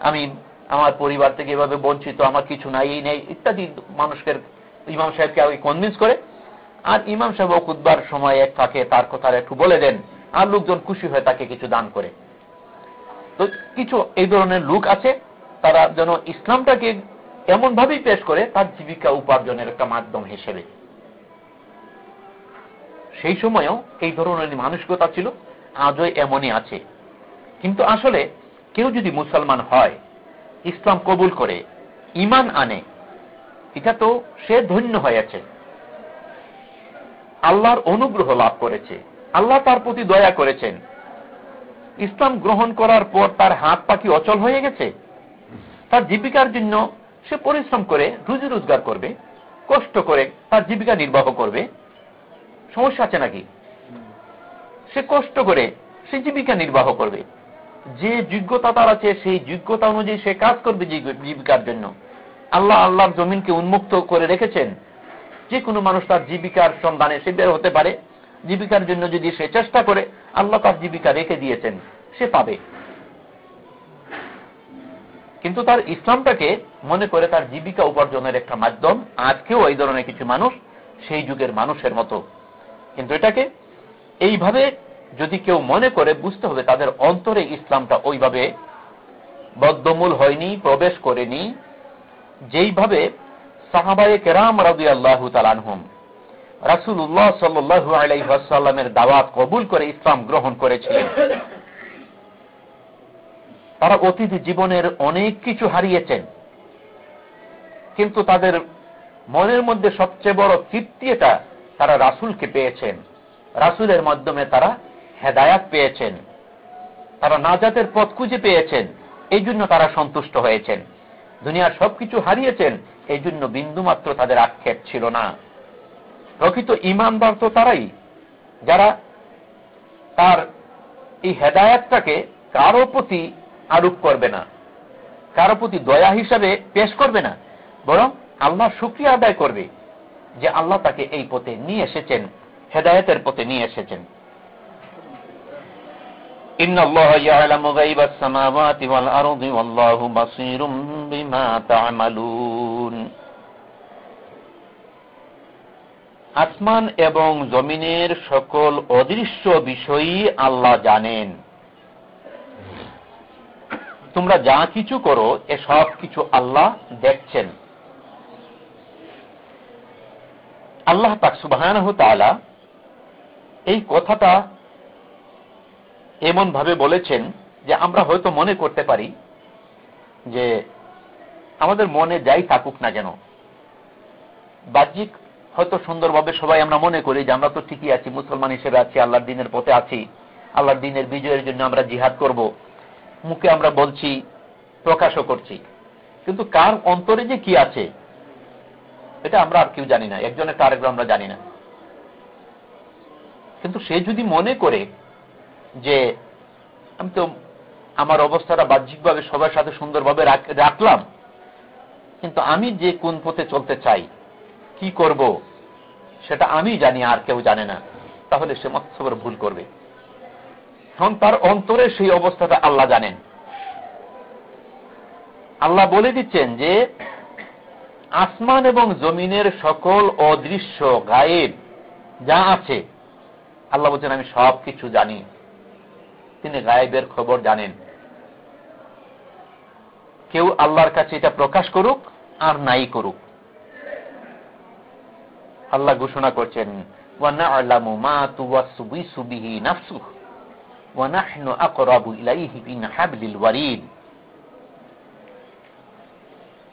আমি আমার পরিবার থেকে এভাবে বঞ্চিত, আমার কিছু নাই, এই নেই, ইত্যাদি মানুষকে ইমাম সাহেবকে আগে কনভিন্স করে আর ইমাম সাহেব কুদবার সময় এক ফাঁকে তার কথা একটু বলে দেন, আর লোকজন খুশি হয়ে তাকে কিছু দান করে। তো কিছু এই ধরনের লোক আছে, তারা যেন ইসলামটাকে এমন ভাবেই পেশ করে, তার জীবিকা উপার্জনের একটা মাধ্যম হিসেবে। সেই সময়ও এই ধরনের মানসিকতা ছিল, আজও এমনই আছে। কিন্তু আসলে কেউ যদি মুসলমান হয়, ইসলাম কবুল করে ইমান আনে, এটা তো সে ধন্য হয়েছে। আল্লাহর অনুগ্রহ লাভ করেছে। আল্লাহ তার প্রতি দয়া করেছেন। ইসলাম গ্রহণ করার পর তার হাত পাখি অচল হয়ে গেছে? তার জীবিকার জন্য সে পরিশ্রম করে, রুজি রোজগার করবে, কষ্ট করে তার জীবিকা নির্বাহ করবে। সমস্যা আছে নাকি? সে কষ্ট করে সে জীবিকা নির্বাহ করবে। যে যোগ্যতা তার আছে, সেই যোগ্যতা অনুযায়ী সে কাজ করবে জীবিকার জন্য। আল্লাহ আল্লাহর জমিনকে উন্মুক্ত করে রেখেছেন। যে কোনো মানুষ তার জীবিকার সন্ধানে সে বের হতে পারে। জীবিকার জন্য যদি সে চেষ্টা করে, আল্লাহ তার জীবিকা রেখে দিয়েছেন, সে পাবে। কিন্তু তার ইসলামটাকে মনে করে তার জীবিকা উপার্জনের একটা মাধ্যম, আজকেও এই ধরনের কিছু মানুষ সেই যুগের মানুষের মতো। কিন্তু এটাকে এইভাবে যদি কেউ মনে করে, বুঝতে হবে তাদের অন্তরে ইসলামটা ওইভাবে বদ্ধমূল হয়নি, প্রবেশ করেনি। যেইভাবে সাহাবায়ে কেরাম রাবি আল্লাহ তালানহুম সাল্লু আলাইসাল্লামের দাওয়াত কবুল করে ইসলাম গ্রহণ করেছিলেন। তারা অতীত জীবনের অনেক কিছু হারিয়েছেন। কিন্তু তাদের মনের মধ্যে সবচেয়ে বড় তৃপ্তি এটা, তারা রাসুলকে পেয়েছেন। রাসুলের মাধ্যমে তারা হেদায়াত পেয়েছেন। তারা নাজাতের পথ খুঁজে পেয়েছেন। এই জন্য তারা সন্তুষ্ট হয়েছেন। দুনিয়ার সবকিছু হারিয়েছেন। এই জন্য বিন্দুমাত্র তাদের আক্ষেপ ছিল না। প্রকৃত ইমানদার তো তারাই, যারা তার এই হেদায়াতটাকে কারও প্রতি আরোপ করবে না, কারও প্রতি দয়া হিসাবে পেশ করবে না, বরং আল্লাহ শুক্রিয়া আদায় করবে যে আল্লাহ তাকে এই পথে নিয়ে এসেছেন, হেদায়তের পথে নিয়ে এসেছেন। আসমান এবং জমিনের সকল অদৃশ্য বিষয়ই আল্লাহ জানেন। তোমরা যা কিছু করো এ সব কিছু আল্লাহ দেখছেন। আল্লাহ পাক সুবাহ এই কথাটা এমন ভাবে বলেছেন যে আমরা হয়তো মনে করতে পারি যে আমাদের মনে যাই থাকুক না কেন। বাহ্যিক হয়তো সুন্দরভাবে সবাই আমরা মনে করি যে আমরা তো ঠিকই আছি, মুসলমান হিসেবে আছি, আল্লাহর দিনের পথে আছি, আল্লাহর দিনের বিজয়ের জন্য আমরা জিহাদ করব। মুখে আমরা বলছি, প্রকাশও করছি। কিন্তু কার অন্তরে যে কি আছে, এটা আমরা আর কেউ জানি না। একজনের তার আমরা জানি না। কিন্তু সে যদি মনে করে যে আমি তো আমার অবস্থাটা বাহ্যিকভাবে সবার সাথে সুন্দরভাবে রাখলাম কিন্তু আমি যে কোন পথে চলতে চাই, কি করব, সেটা আমি জানি, আর কেউ জানে না। তাহলে সে মৎস্যবর ভুল করবে। এখন তার অন্তরে সেই অবস্থাটা আল্লাহ জানেন। আল্লাহ বলে দিচ্ছেন যে, আসমান এবং জমিনের সকল অদৃশ্য, গায়েব, যা আছে, আল্লাহ বলছেন, আমি সব কিছু জানি। তিনি গায়েবের খবর জানেন। কেউ আল্লাহর কাছে এটা প্রকাশ করুক আর নাই করুক। আল্লাহ ঘোষণা করছেন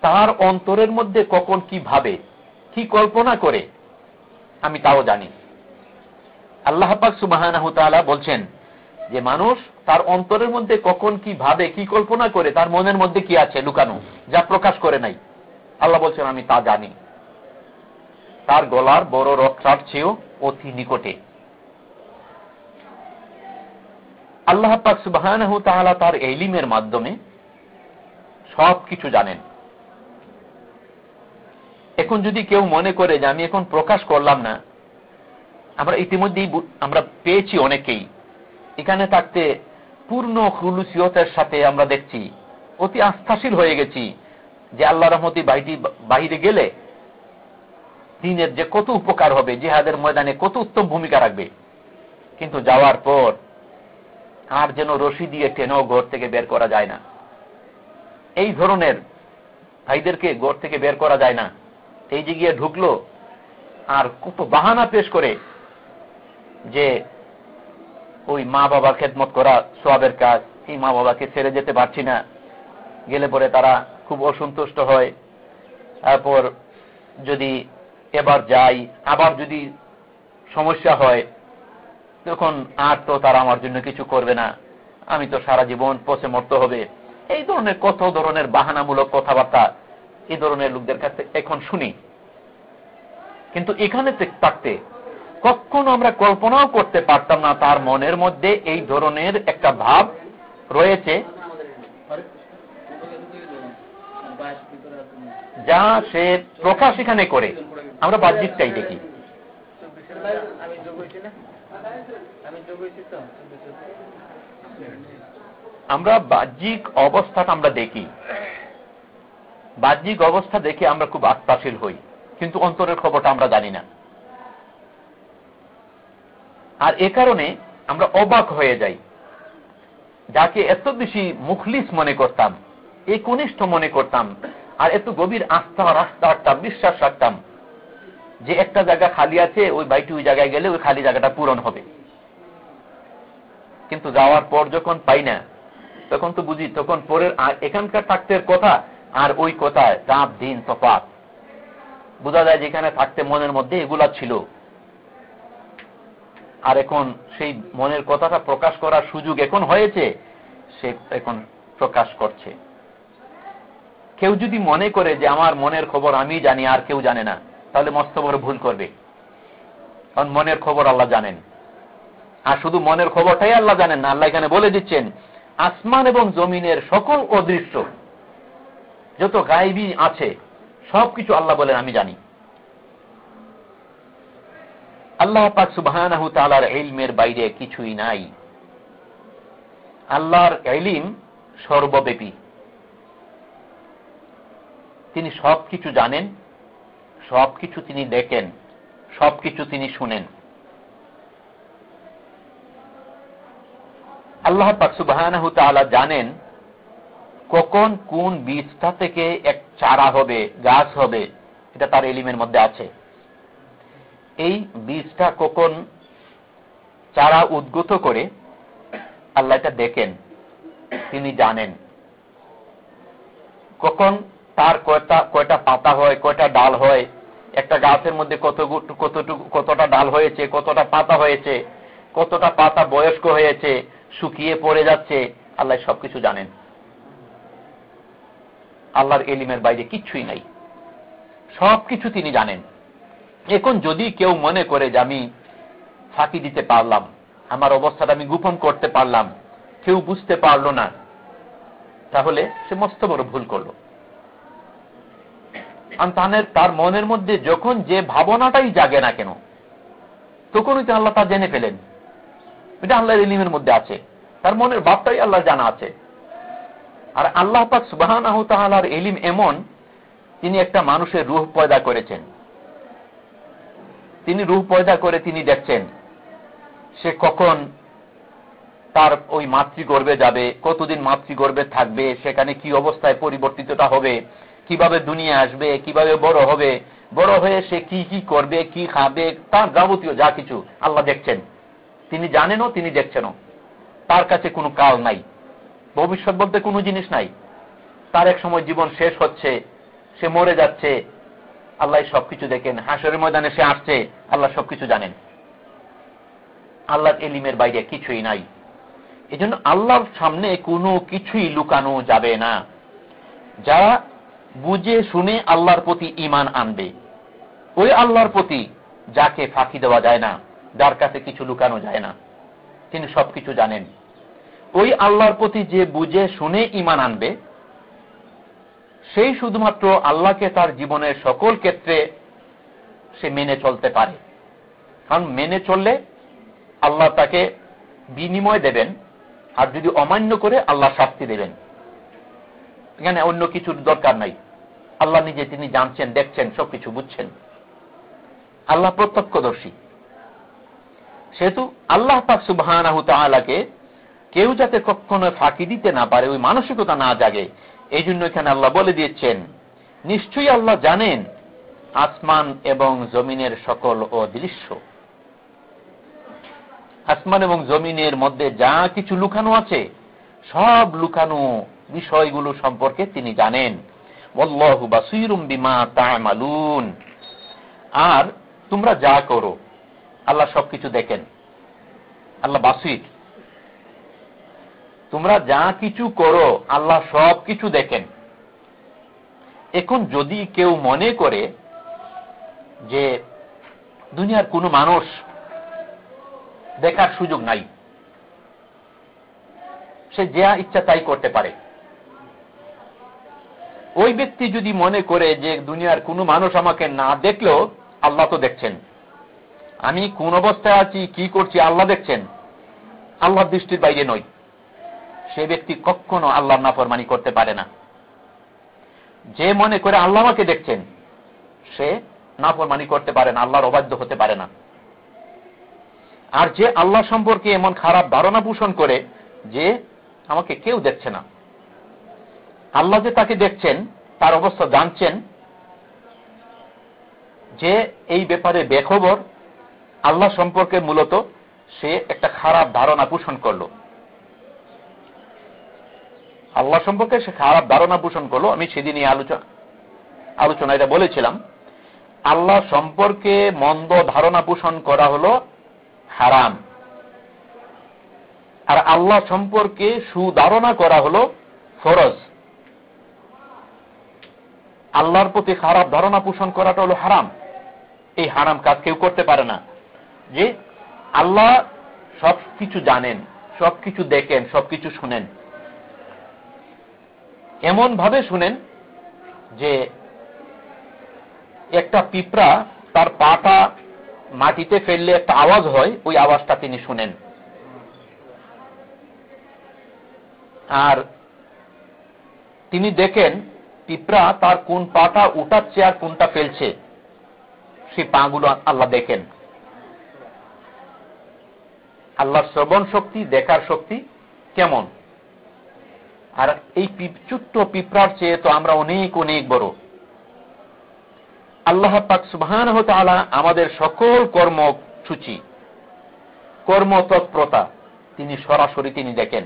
তার অন্তরের মধ্যে কখন কি ভাবে, কি কল্পনা করে, আমি তাও জানি। আল্লাহ পাক সুবাহ বলছেন যে মানুষ তার অন্তরের মধ্যে কখন কি ভাবে, কি কল্পনা করে, তার মনের মধ্যে কি আছে লুকানো, যা প্রকাশ করে নাই। আল্লাহ বলছেন, আমি তা জানি। তার গলার বড় রক্তার চেয়েও অতি নিকটে। আল্লাহ পাক সুবাহ তার এলিমের মাধ্যমে সব কিছু জানেন। এখন যদি কেউ মনে করে যে আমি এখন প্রকাশ করলাম না, আমরা ইতিমধ্যেই আমরা পেয়েছি অনেকেই। এখানে থাকতে পূর্ণ খুলুসিয়তের সাথে আমরা দেখছি, অতি আস্থাশীল হয়ে গেছি যে আল্লাহ রহমতি বাহিরে গেলে দিনের যে কত উপকার হবে, জেহাদের ময়দানে কত উত্তম ভূমিকা রাখবে। কিন্তু যাওয়ার পর আর যেন রশি দিয়ে টেনেও ঘর থেকে বের করা যায় না। এই ধরনের ভাইদেরকে ঘর থেকে বের করা যায় না। এই যে গিয়ে ঢুকলো, আর কত বাহানা পেশ করে যে ওই মা বাবা খেদমত করা সোয়াবের কাজ। এই মা বাবাকে ছেড়ে যেতে পারছি না। গেলে পরে তারা খুব অসন্তুষ্ট হয়। তারপর যদি এবার যাই, আবার যদি সমস্যা হয়, তখন আর তো তারা আমার জন্য কিছু করবে না। আমি তো সারা জীবন পচে মরতে হবে। এই ধরনের কত ধরনের বাহানামূলক কথাবার্তা এই ধরনের লোকদের কাছে এখন শুনি। কিন্তু এখানে থাকতে কখনো আমরা কল্পনাও করতে পারতাম না তার মনের মধ্যে এই ধরনের একটা ভাব রয়েছে। যা সে প্রকাশ এখানে করে। আমরা বাহ্যিকটাই দেখি। আমরা বাহ্যিক অবস্থাটা আমরা দেখি। বাহ্যিক অবস্থা দেখে আমরা খুব আত্মাশীল হই। কিন্তু অন্তরের খবরটা আমরা জানি না। আর এ কারণে আমরা অবাক হয়ে যাই। যাকে এত বেশি মুখলিস মনে করতাম এই কনিষ্ঠ মনে করতাম, আর এত গভীর আস্থা, রাস্তা রাখতাম বিশ্বাস রাখতাম যে একটা জায়গা খালি আছে, ওই বাইটি ওই জায়গায় গেলে ওই খালি জায়গাটা পূরণ হবে। কিন্তু যাওয়ার পর যখন পাই না, তখন তো বুঝি, তখন পরের আর এখানকার থাকতে কথা আর ওই কথায়, রাত, দিন তফাত বোঝা যায় যেখানে থাকতে মনের মধ্যে এগুলা ছিল। আর এখন সেই মনের কথাটা প্রকাশ করার সুযোগ এখন হয়েছে, সে এখন প্রকাশ করছে। কেউ যদি মনে করে যে আমার মনের খবর আমি জানি, আর কেউ জানে না, তাহলে মস্ত বড় ভুল করবে। কারণ মনের খবর আল্লাহ জানেন। আর শুধু মনের খবরটাই আল্লাহ জানেন না, আল্লাহ এখানে বলে দিচ্ছেন, আসমান এবং জমিনের সকল অদৃশ্য, যত গাইবি আছে, সবকিছু আল্লাহ বলেন, আমি জানি। আল্লাহ পাক সুবাহ তালার এলমের বাইরে কিছুই নাই। আল্লাহর এলিম সর্বব্যাপী। তিনি সবকিছু জানেন, সবকিছু তিনি দেখেন, সবকিছু তিনি শুনেন। আল্লাহ পাকসুবাহ জানেন কখন কোন বীজটা থেকে এক চারা হবে, গাছ হবে, এটা তার এলিমের মধ্যে আছে। এই বীজটা কখন চারা উদ্গত করে আল্লাহ এটা দেখেন, তিনি জানেন। কখন তার কয়টা কয়টা পাতা হয়, কয়টা ডাল হয়, একটা গাছের মধ্যে কত কতটুকু, কতটা ডাল হয়েছে, কতটা পাতা হয়েছে, কতটা পাতা বয়স্ক হয়েছে, শুকিয়ে পড়ে যাচ্ছে, আল্লাহ সবকিছু জানেন। আল্লাহর এলিমের বাইরে কিচ্ছুই নাই। সবকিছু তিনি জানেন। এখন যদি কেউ মনে করে যে আমি ফাঁকি দিতে পারলাম, আমার অবস্থাটা আমি গোপন করতে পারলাম, কেউ বুঝতে পারল না, তাহলে সে মস্ত বড় ভুল করল। সন্তানের তার মনের মধ্যে যখন যে ভাবনাটাই জাগে না কেন, তখনই তো আল্লাহ তা জেনে ফেলেন। এটা আল্লাহর ইলিমের মধ্যে আছে, তার মনের ভাবটাই আল্লাহ জানা আছে। আর আল্লাহ পাক সুবাহ এলিম এমন তিনি একটা মানুষের রুহ পয়দা করেছেন। তিনি রুহ পয়দা করে তিনি দেখছেন। সে কখন তার ওই মাতৃগর্ভে যাবে, কতদিন মাতৃগর্ভে থাকবে, সেখানে কি অবস্থায় পরিবর্তিতটা হবে, কীভাবে দুনিয়া আসবে, কীভাবে বড় হবে, বড় হয়ে সে কি কি করবে, কি খাবে, তার যাবতীয় যা কিছু আল্লাহ দেখছেন। তিনি জানেনও, তিনি দেখছেনও। তার কাছে কোনো কাল নাই। ভবিষ্যৎ বলতে কোনো জিনিস নাই। তার এক সময় জীবন শেষ হচ্ছে, সে মরে যাচ্ছে আল্লাহ সবকিছু দেখেন। হাসরের ময়দানে সে আসছে, আল্লাহ সবকিছু জানেন। আল্লাহর এলিমের বাইরে কিছুই নাই। এই জন্য আল্লাহর সামনে কোনো কিছুই লুকানো যাবে না। যারা বুঝে শুনে আল্লাহর প্রতি ইমান আনবে, ওই আল্লাহর প্রতি যাকে ফাঁকি দেওয়া যায় না, যার কাছে কিছু লুকানো যায় না, তিনি সবকিছু জানেন। ওই আল্লাহর প্রতি যে বুঝে শুনে ইমান আনবে সেই শুধুমাত্র আল্লাহকে তার জীবনের সকল ক্ষেত্রে সে মেনে চলতে পারে। কারণ মেনে চললে আল্লাহ তাকে বিনিময় দেবেন, আর যদি অমান্য করে আল্লাহ শাস্তি দেবেন। এখানে অন্য কিছুর দরকার নাই। আল্লাহ নিজে তিনি জানছেন, দেখছেন, সবকিছু বুঝছেন। আল্লাহ প্রত্যক্ষদর্শী। সেহেতু আল্লাহ পাক সুবাহ কেউ যাতে কখনো ফাঁকি দিতে না পারে, ওই মানসিকতা না জাগে এই জন্য এখানে আল্লাহ বলে দিয়েছেন, নিশ্চয়ই আল্লাহ জানেন আসমান এবং জমিনের সকল অদৃশ্য। আসমান এবং জমিনের মধ্যে যা কিছু লুকানো আছে, সব লুকানো বিষয়গুলো সম্পর্কে তিনি জানেন। আর তোমরা যা করো, আল্লাহ সবকিছু দেখেন। আল্লাহ বাসির। তোমরা যা কিছু করো, আল্লাহ সব কিছু দেখেন। এখন যদি কেউ মনে করে যে দুনিয়ার কোনো মানুষ দেখার সুযোগ নাই, সে যা ইচ্ছা তাই করতে পারে। ওই ব্যক্তি যদি মনে করে যে দুনিয়ার কোনো মানুষ আমাকে না দেখলেও আল্লাহ তো দেখছেন। আমি কোন অবস্থায় আছি, কি করছি, আল্লাহ দেখছেন। আল্লাহ দৃষ্টির বাইরে নই। সে ব্যক্তি কখনো আল্লাহর নাফরমানি করতে পারে না। যে মনে করে আল্লাহ আমাকে দেখছেন, সে নাফরমানি করতে পারে না, আল্লাহর অবাধ্য হতে পারে না। আর যে আল্লাহ সম্পর্কে এমন খারাপ ধারণা পোষণ করে যে আমাকে কেউ দেখছে না। আল্লাহ যে তাকে দেখছেন, তার অবস্থা জানছেন, যে এই ব্যাপারে বেখবর আল্লাহ সম্পর্কে মূলত সে একটা খারাপ ধারণা পোষণ করল। আল্লাহ সম্পর্কে সে খারাপ ধারণা পোষণ করল, আমি সেদিনই আলোচনা আলোচনা এটা বলেছিলাম। আল্লাহ সম্পর্কে মন্দ ধারণা পোষণ করা হলো হারাম। আর আল্লাহ সম্পর্কে সুধারণা করা হলো ফরজ। আল্লাহর প্রতি খারাপ ধারণা পোষণ করাটা হলো হারাম। এই হারাম কাজ কেউ করতে পারে না। যে আল্লাহ সব কিছু জানেন সব কিছু দেখেন সব কিছু শুনেন। এমন ভাবে শুনেন যে একটা পিঁপড়া তার পাটা মাটিতে ফেললে একটা আওয়াজ হয়, ওই আওয়াজটা তিনি শুনেন। আর তিনি দেখেন পিঁপড়া তার কোন পাটা উঠাচ্ছে আর কোনটা ফেলছে। সেই পাগুলো আল্লাহ দেখেন। আল্লাহর শ্রবণ শক্তি, দেখার শক্তি কেমন? আর এই ছোট্ট পিঁপড়ার চেয়ে তো আমরা অনেক অনেক বড়। আল্লাহ পাক সুবহান আমাদের সকল কর্ম কর্মসূচি, কর্মতৎপরতা তিনি সরাসরি তিনি দেখেন।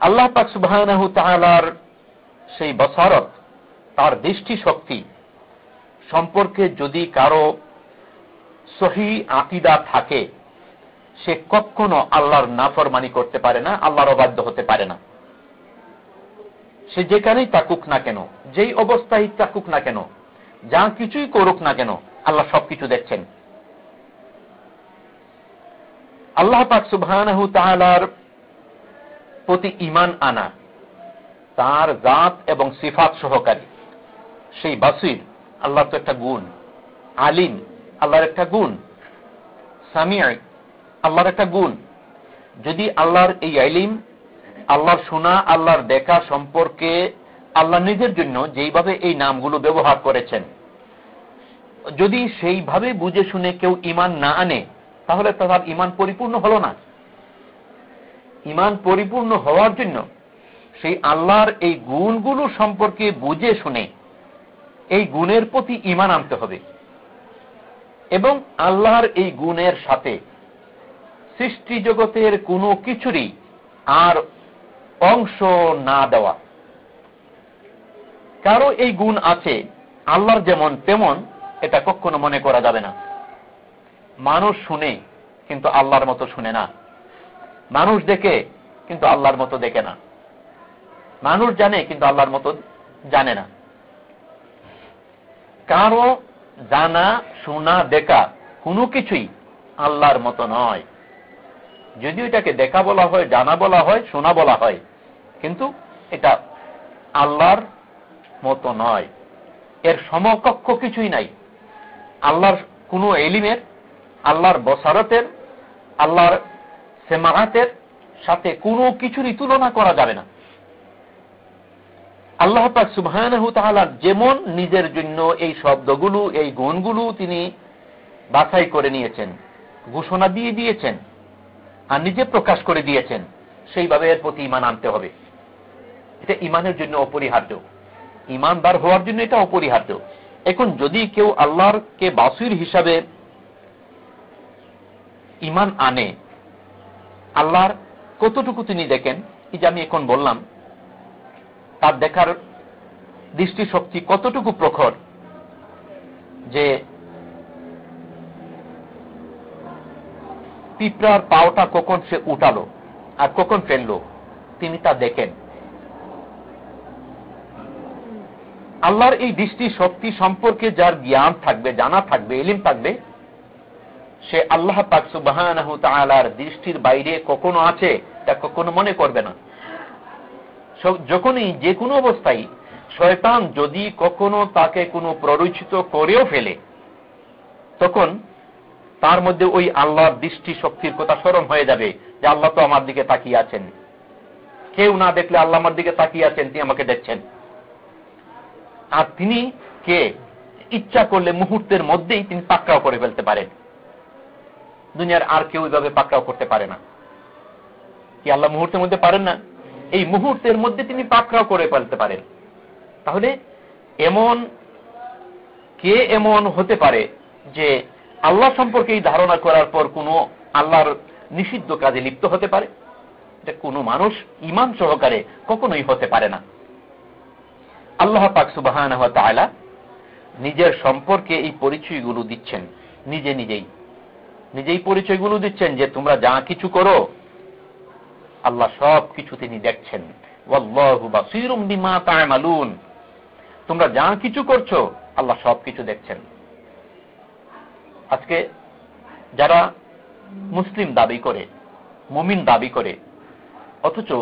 আল্লাহ পাক সুবহান সেই বসারত, তার দৃষ্টি শক্তি সম্পর্কে যদি কারও সহি আকিদা থাকে সে কখনো আল্লাহর নাফরমানি করতে পারে না, আল্লাহর অবাধ্য হতে পারে না। সে যেখানেই তাকুক না কেন, যেই অবস্থায় তাকুক না কেন, যা কিছুই করুক না কেন, আল্লাহ সবকিছু দেখছেন। আল্লাহ পাক সুবাহ প্রতি ইমান আনা, তার জাত এবং সিফাত সহকারী। সেই বাসির আল্লাহ তো একটা গুণ, আলিম, আল্লাহর একটা গুণ সামিয়াই আল্লাহর একটা গুণ। যদি আল্লাহর এই আইলিম, আল্লাহর শোনা, আল্লাহর দেখা সম্পর্কে আল্লাহ নিজের জন্য যেইভাবে এই নামগুলো ব্যবহার করেছেন, যদি সেইভাবে বুঝে শুনে কেউ ইমান না আনে, তাহলে তার ইমান পরিপূর্ণ হল না। ইমান পরিপূর্ণ হওয়ার জন্য সেই আল্লাহর এই গুণগুলো সম্পর্কে বুঝে শুনে এই গুণের প্রতি ইমান আনতে হবে। এবং আল্লাহর এই গুণের সাথে সৃষ্টি জগতের কোনো কিছুরই আর অংশ না দেওয়া। কারও এই গুণ আছে, আল্লাহর যেমন তেমন, এটা কখনো মনে করা যাবে না। মানুষ শুনে, কিন্তু আল্লাহর মতো শুনে না। মানুষ দেখে, কিন্তু আল্লাহর মতো দেখে না। মানুষ জানে, কিন্তু আল্লাহর মতো জানে না। কারও জানা, শোনা, দেখা কোনো কিছুই আল্লাহর মতো নয়। যদিও এটাকে দেখা বলা হয়, জানা বলা হয়, শোনা বলা হয়, কিন্তু এটা আল্লাহর মতো নয়। এর সমকক্ষ কিছুই নাই। আল্লাহর কোন এলিমের, আল্লাহর বসারতের, আল্লাহর সেমাহাতের সাথে কোনো কিছুরই তুলনা করা যাবে না। আল্লাহ পাক সুবাহ যেমন নিজের জন্য এই শব্দগুলো, এই গুণগুলো তিনি বাছাই করে নিয়েছেন, ঘোষণা দিয়ে দিয়েছেন আর নিজে প্রকাশ করে দিয়েছেন, সেইভাবে এর প্রতি ইমান আনতে হবে। এটা ইমানের জন্য অপরিহার্য। ইমানদার হওয়ার জন্য এটা অপরিহার্য। এখন যদি কেউ আল্লাহর কে বাসুর হিসাবে ইমান আনে, আল্লাহর কতটুকু তিনি দেখেন, এই যে আমি এখন বললাম, তার দেখার দৃষ্টিশক্তি কতটুকু প্রখর যে পিঁপড়ার পাওটা কখন সে উঠালো আর কখন ফেলল, তিনি তা দেখেন। আল্লাহর এই দৃষ্টি শক্তি সম্পর্কে যার জ্ঞান থাকবে, জানা থাকবে এলিম থাকবে, সে আল্লাহ পাক সুবাহ দৃষ্টির বাইরে কখনো আছে, তা কখনো মনে করবে না। যখনই যে কোনো অবস্থায় শয়তান যদি কখনো তাকে কোনো প্ররোচিত করেও ফেলে, তখন তার মধ্যে ওই আল্লাহর দৃষ্টি শক্তির কথা স্মরণ হয়ে যাবে যে আল্লাহ তো আমার দিকে তাকিয়ে আছেন। কেউ না দেখলে আল্লাহ আমার দিকে তাকিয়ে আছেন, তিনি আমাকে দেখছেন। আর তিনি কে? ইচ্ছা করলে মুহূর্তের মধ্যেই তিনি পাকড়াও করে ফেলতে পারেন। দুনিয়ার আর কেউ এইভাবে পাকড়াও করতে পারে না। কি আল্লাহ মুহূর্তের মধ্যে পারেন না? এই মুহূর্তের মধ্যে তিনি পাকড়াও করে ফেলতে পারেন। তাহলে এমন কে এমন হতে পারে যে আল্লাহ সম্পর্কে এই ধারণা করার পর কোনো আল্লাহর নিষিদ্ধ কাজে লিপ্ত হতে পারে? এটা কোনো মানুষ ইমান সহকারে কখনোই হতে পারে না। আল্লাহ পাক সুবাহ নিজের সম্পর্কে এই পরিচয়গুলো দিচ্ছেন। নিজে নিজেই। নিজেই পরিচয়গুলো দিচ্ছেন যে তোমরা যা কিছু করো, আল্লাহ সব কিছু তিনি দেখছেন। তোমরা যা কিছু করছ, আল্লাহ সব কিছু দেখছেন। আজকে যারা মুসলিম দাবি করে, মুমিন দাবি করে, অথচ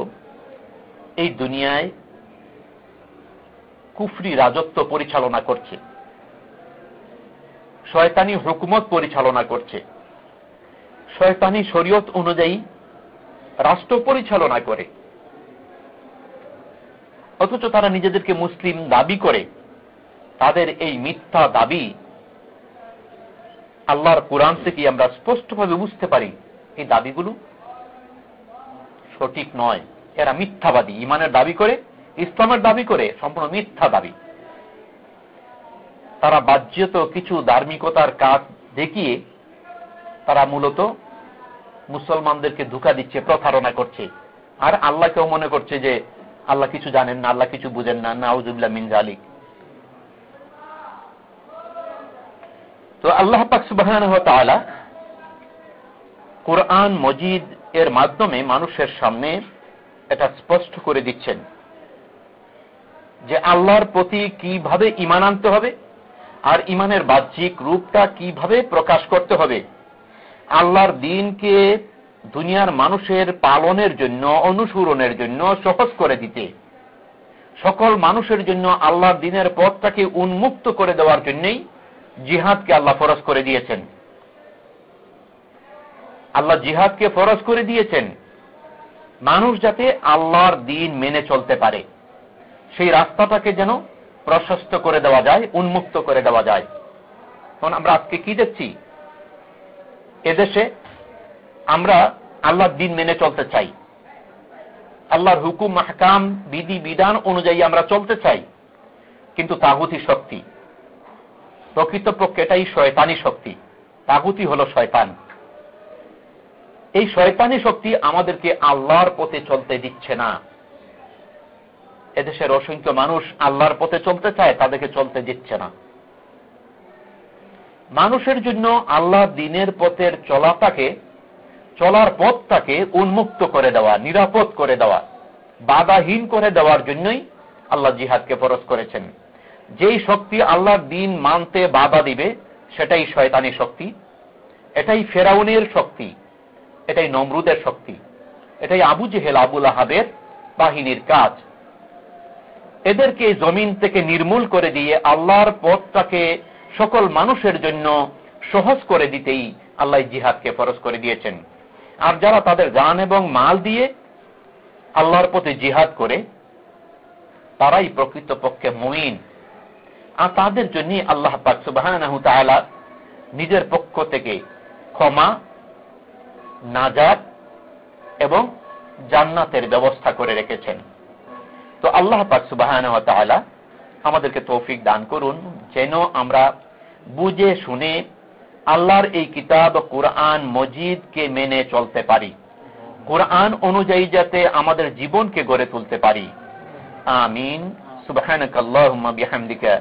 এই দুনিয়ায় কুফরি রাজত্ব পরিচালনা করছে, শয়তানি হুকুমত পরিচালনা করছে, শয়তানি শরীয়ত অনুযায়ী রাষ্ট্র পরিচালনা করে, অথচ তারা নিজেদেরকে মুসলিম দাবি করে, তাদের এই মিথ্যা দাবি আল্লাহর কোরআন থেকে আমরা স্পষ্টভাবে বুঝতে পারি এই দাবিগুলো। সঠিক নয়। এরা মিথ্যাবাদী। ইমানের দাবি করে, ইসলামের দাবি করে, সম্পূর্ণ মিথ্যা দাবি। তারা বাহ্যত কিছু ধার্মিকতার কাজ দেখিয়ে তারা মূলত মুসলমানদেরকে ধোকা দিচ্ছে, প্রতারণা করছে। আর আল্লাহকেও মনে করছে যে, আল্লাহ কিছু জানেন না, আল্লাহ কিছু বুঝেন না নাউজুবিল্লা মিন জালিক তো আল্লাহ পাক সুবাহ কোরআন মজিদ এর মাধ্যমে মানুষের সামনে এটা স্পষ্ট করে দিচ্ছেন যে আল্লাহর প্রতি কীভাবে ইমান আনতে হবে আর ইমানের বাহ্যিক রূপটা কীভাবে প্রকাশ করতে হবে। আল্লাহর দিনকে দুনিয়ার মানুষের পালনের জন্য, অনুসরণের জন্য সহজ করে দিতে। সকল মানুষের জন্য আল্লাহর দিনের পথটাকে উন্মুক্ত করে দেওয়ার জন্যই জিহাদকে আল্লাহ ফরজ করে দিয়েছেন। আল্লাহ জিহাদকে ফরজ করে দিয়েছেন। মানুষ যাতে আল্লাহর দিন মেনে চলতে পারে। সেই রাস্তাটাকে যেন প্রশস্ত করে দেওয়া যায়, উন্মুক্ত করে দেওয়া যায়। তখন আমরা আজকে কি দেখছি? এদেশে আমরা আল্লাহর দিন মেনে চলতে চাই। আল্লাহর হুকুম, মাহকাম, বিধি, বিধান অনুযায়ী আমরা চলতে চাই। কিন্তু তাগুতি শক্তি। প্রকৃতপক্ষে এটাই শয়তানি শক্তি। তাগুতি হল শয়তান। এই শয়তানি শক্তি আমাদেরকে আল্লাহর পথে চলতে দিচ্ছে না। এদেশের অসংখ্য মানুষ আল্লাহর পথে চলতে চায়, তাদেরকে চলতে দিচ্ছে না। মানুষের জন্য আল্লাহ দিনের পথের চলাটাকে, চলার পথটাকে উন্মুক্ত করে দেওয়া, নিরাপদ করে দেওয়া, বাধাহীন করে দেওয়ার জন্যই আল্লাহ জিহাদকে ফরজ করেছেন। যেই শক্তি আল্লাহর দিন মানতে বাধা দিবে, সেটাই শয়তানি শক্তি। এটাই ফেরাউনের শক্তি। এটাই নমরুদের শক্তি। এটাই আবু জেহেল, আবুল আহাবের বাহিনীর কাজ। এদেরকে জমিন থেকে নির্মূল করে দিয়ে আল্লাহর পথটাকে সকল মানুষের জন্য সহজ করে দিতেই আল্লাহ জিহাদকে ফরজ করে দিয়েছেন। আর যারা তাদের গান এবং মাল দিয়ে আল্লাহর পথে জিহাদ করে, তারাই প্রকৃতপক্ষে মমিন। আর তাদের জন্য আল্লাহ পাক সুবাহ নিজের পক্ষ থেকে ক্ষমা নাজাদ এবং জান্নাতের ব্যবস্থা করে রেখেছেন। তো আল্লাহ পাক সুবাহ আমাদেরকে তৌফিক দান করুন, যেন আমরা বুঝে শুনে আল্লাহর এই কিতাব কোরআন মজিদকে মেনে চলতে পারি। কোরআন অনুযায়ী যাতে আমাদের জীবনকে গড়ে তুলতে পারি। আমিন। সুবহানাকাল্লাহুম্মা বিহামদিকা।